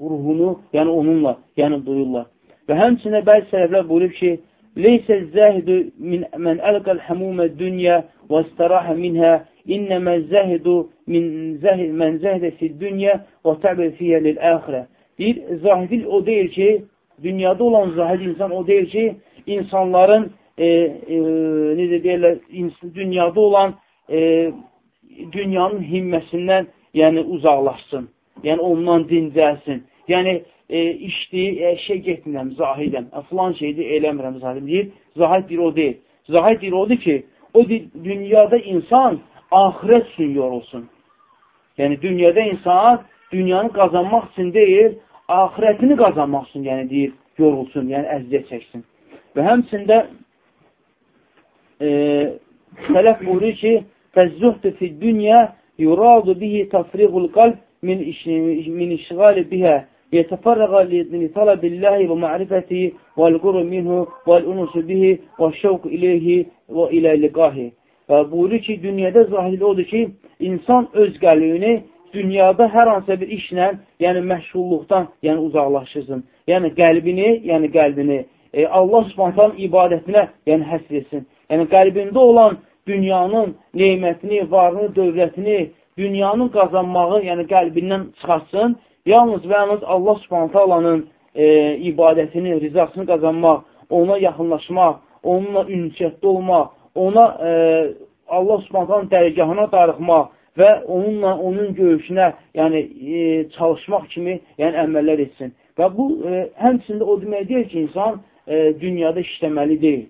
A: ruhunu, yəni onunla, yəni duyurlar. Və həmçinə bəzi sələflər buyurub ki, Leysə zəhidu min mən əlqəl həmumə dünya və istirahə minhə innəmə zəhidu min zəhid, mən zəhdə fi dünya və təbir fiyyə lil əxirə. Deyir, zahidil o deyil ki, dünyada olan zahid insan o deyil ki, insanların e, e, necə deyirlər, dünyada olan e, dünyanın himməsindən yəni uzaqlaşsın. Yəni ondan dincəlsin. Yəni e, işdiyi e, şey getmirəm, zahidəm. E, filan şeydir, eləmirəm zahidəm deyir. Zahid deyir o deyil. Zahid deyir odur ki, o deyir, dünyada insan ahirət üçün yorulsun. Yəni dünyada insan dünyanı qazanmaq üçün deyil, ahirətini qazanmaq üçün yəni deyir, yorulsun, yəni əziyyət çəksin. Və həmçində e, sələf buyurur ki, فالزهد في الدنيا يراد به تفريغ القلب من من اشغال بها يتفرغ لطلب الله ومعرفته والقرب منه والأنس به والشوق إليه وإلى لقاه Və buyurur ki, dünyada zahirli odur ki, insan öz qəlbini dünyada hər hansısa bir işlə, yəni məşğulluqdan, yəni uzaqlaşırsın. Yəni qəlbini, yəni qəlbini e, Allah Subhanahu ibadətinə, yəni həsr etsin. Yəni qəlbində olan dünyanın neymətini, varını, dövlətini, dünyanın qazanmağı, yəni qəlbindən çıxartsın, yalnız və yalnız Allah subhanətə alanın e, ibadətini, rizasını qazanmaq, ona yaxınlaşmaq, onunla ünsiyyətdə olmaq, ona e, Allah subhanətənin dərgahına darıxmaq və onunla, onun görüşünə yəni, e, çalışmaq kimi yəni, əməllər etsin. Və bu, e, həmçində o demək deyil ki, insan e, dünyada işləməli deyil.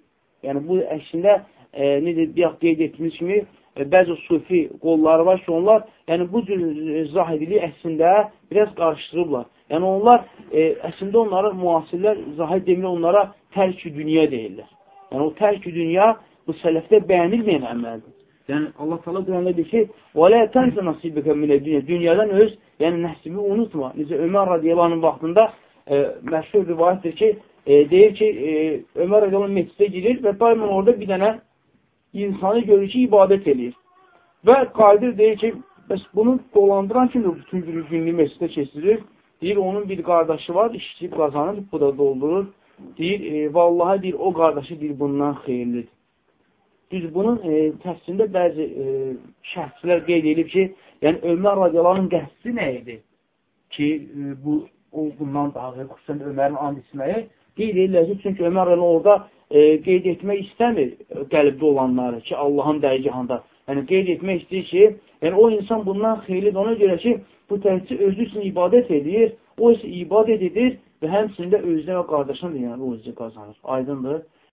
A: Yəni, bu əksində e, necə deyək, qeyd etdiyimiz kimi, e, bəzi sufi qolları var ki, onlar yəni bu cür e, zahidiliyi əslində biraz qarışdırıblar. Yəni onlar, e, əslində onlara müasirlər zahid demək onlara tərk-ü dünya deyirlər. Yəni o tərk-ü dünya bu sələfdə bəyənilməyən əməldir. Yəni Allah Teala Quranda deyir ki: "Və la tansa nasibaka min dünya." Dünyadan öz, yəni nəsibi unutma. Necə Ömər radiyallahu anh vaxtında e, məşhur rivayətdir ki, e, deyir ki, e, Ömər radiyallahu anh məscidə girir və daimən orada bir dənə insanı görür ki, ibadət edir. Və qadir deyir ki, bəs bunu dolandıran kimdir bütün günü günlük məscidə keçirir?
B: Deyir, onun bir qardaşı var, işləyib qazanır, bu da doldurur. Deyir, e, vallahi deyir, o qardaşı deyir, bundan xeyirlidir. Düz bunun e, təfsirində bəzi e, şəxslər qeyd edib ki, yəni Ömər radiyalarının qəsdi nə idi? Ki, e, bu o bundan daha xüsusən Ömərin and içməyi qeyd edirlər ki, çünki Ömər orada e, qeyd etmək istəmir qəlbdə olanları ki, Allahın dəyicihanda. Yəni, qeyd etmək istəyir ki, yəni o insan bundan xeylidir ona görə ki, bu təhsil özü üçün ibadət edir, o isə ibadət edir və həmçində özünə və qardaşına yəni, ruzi qazanır. Aydındır.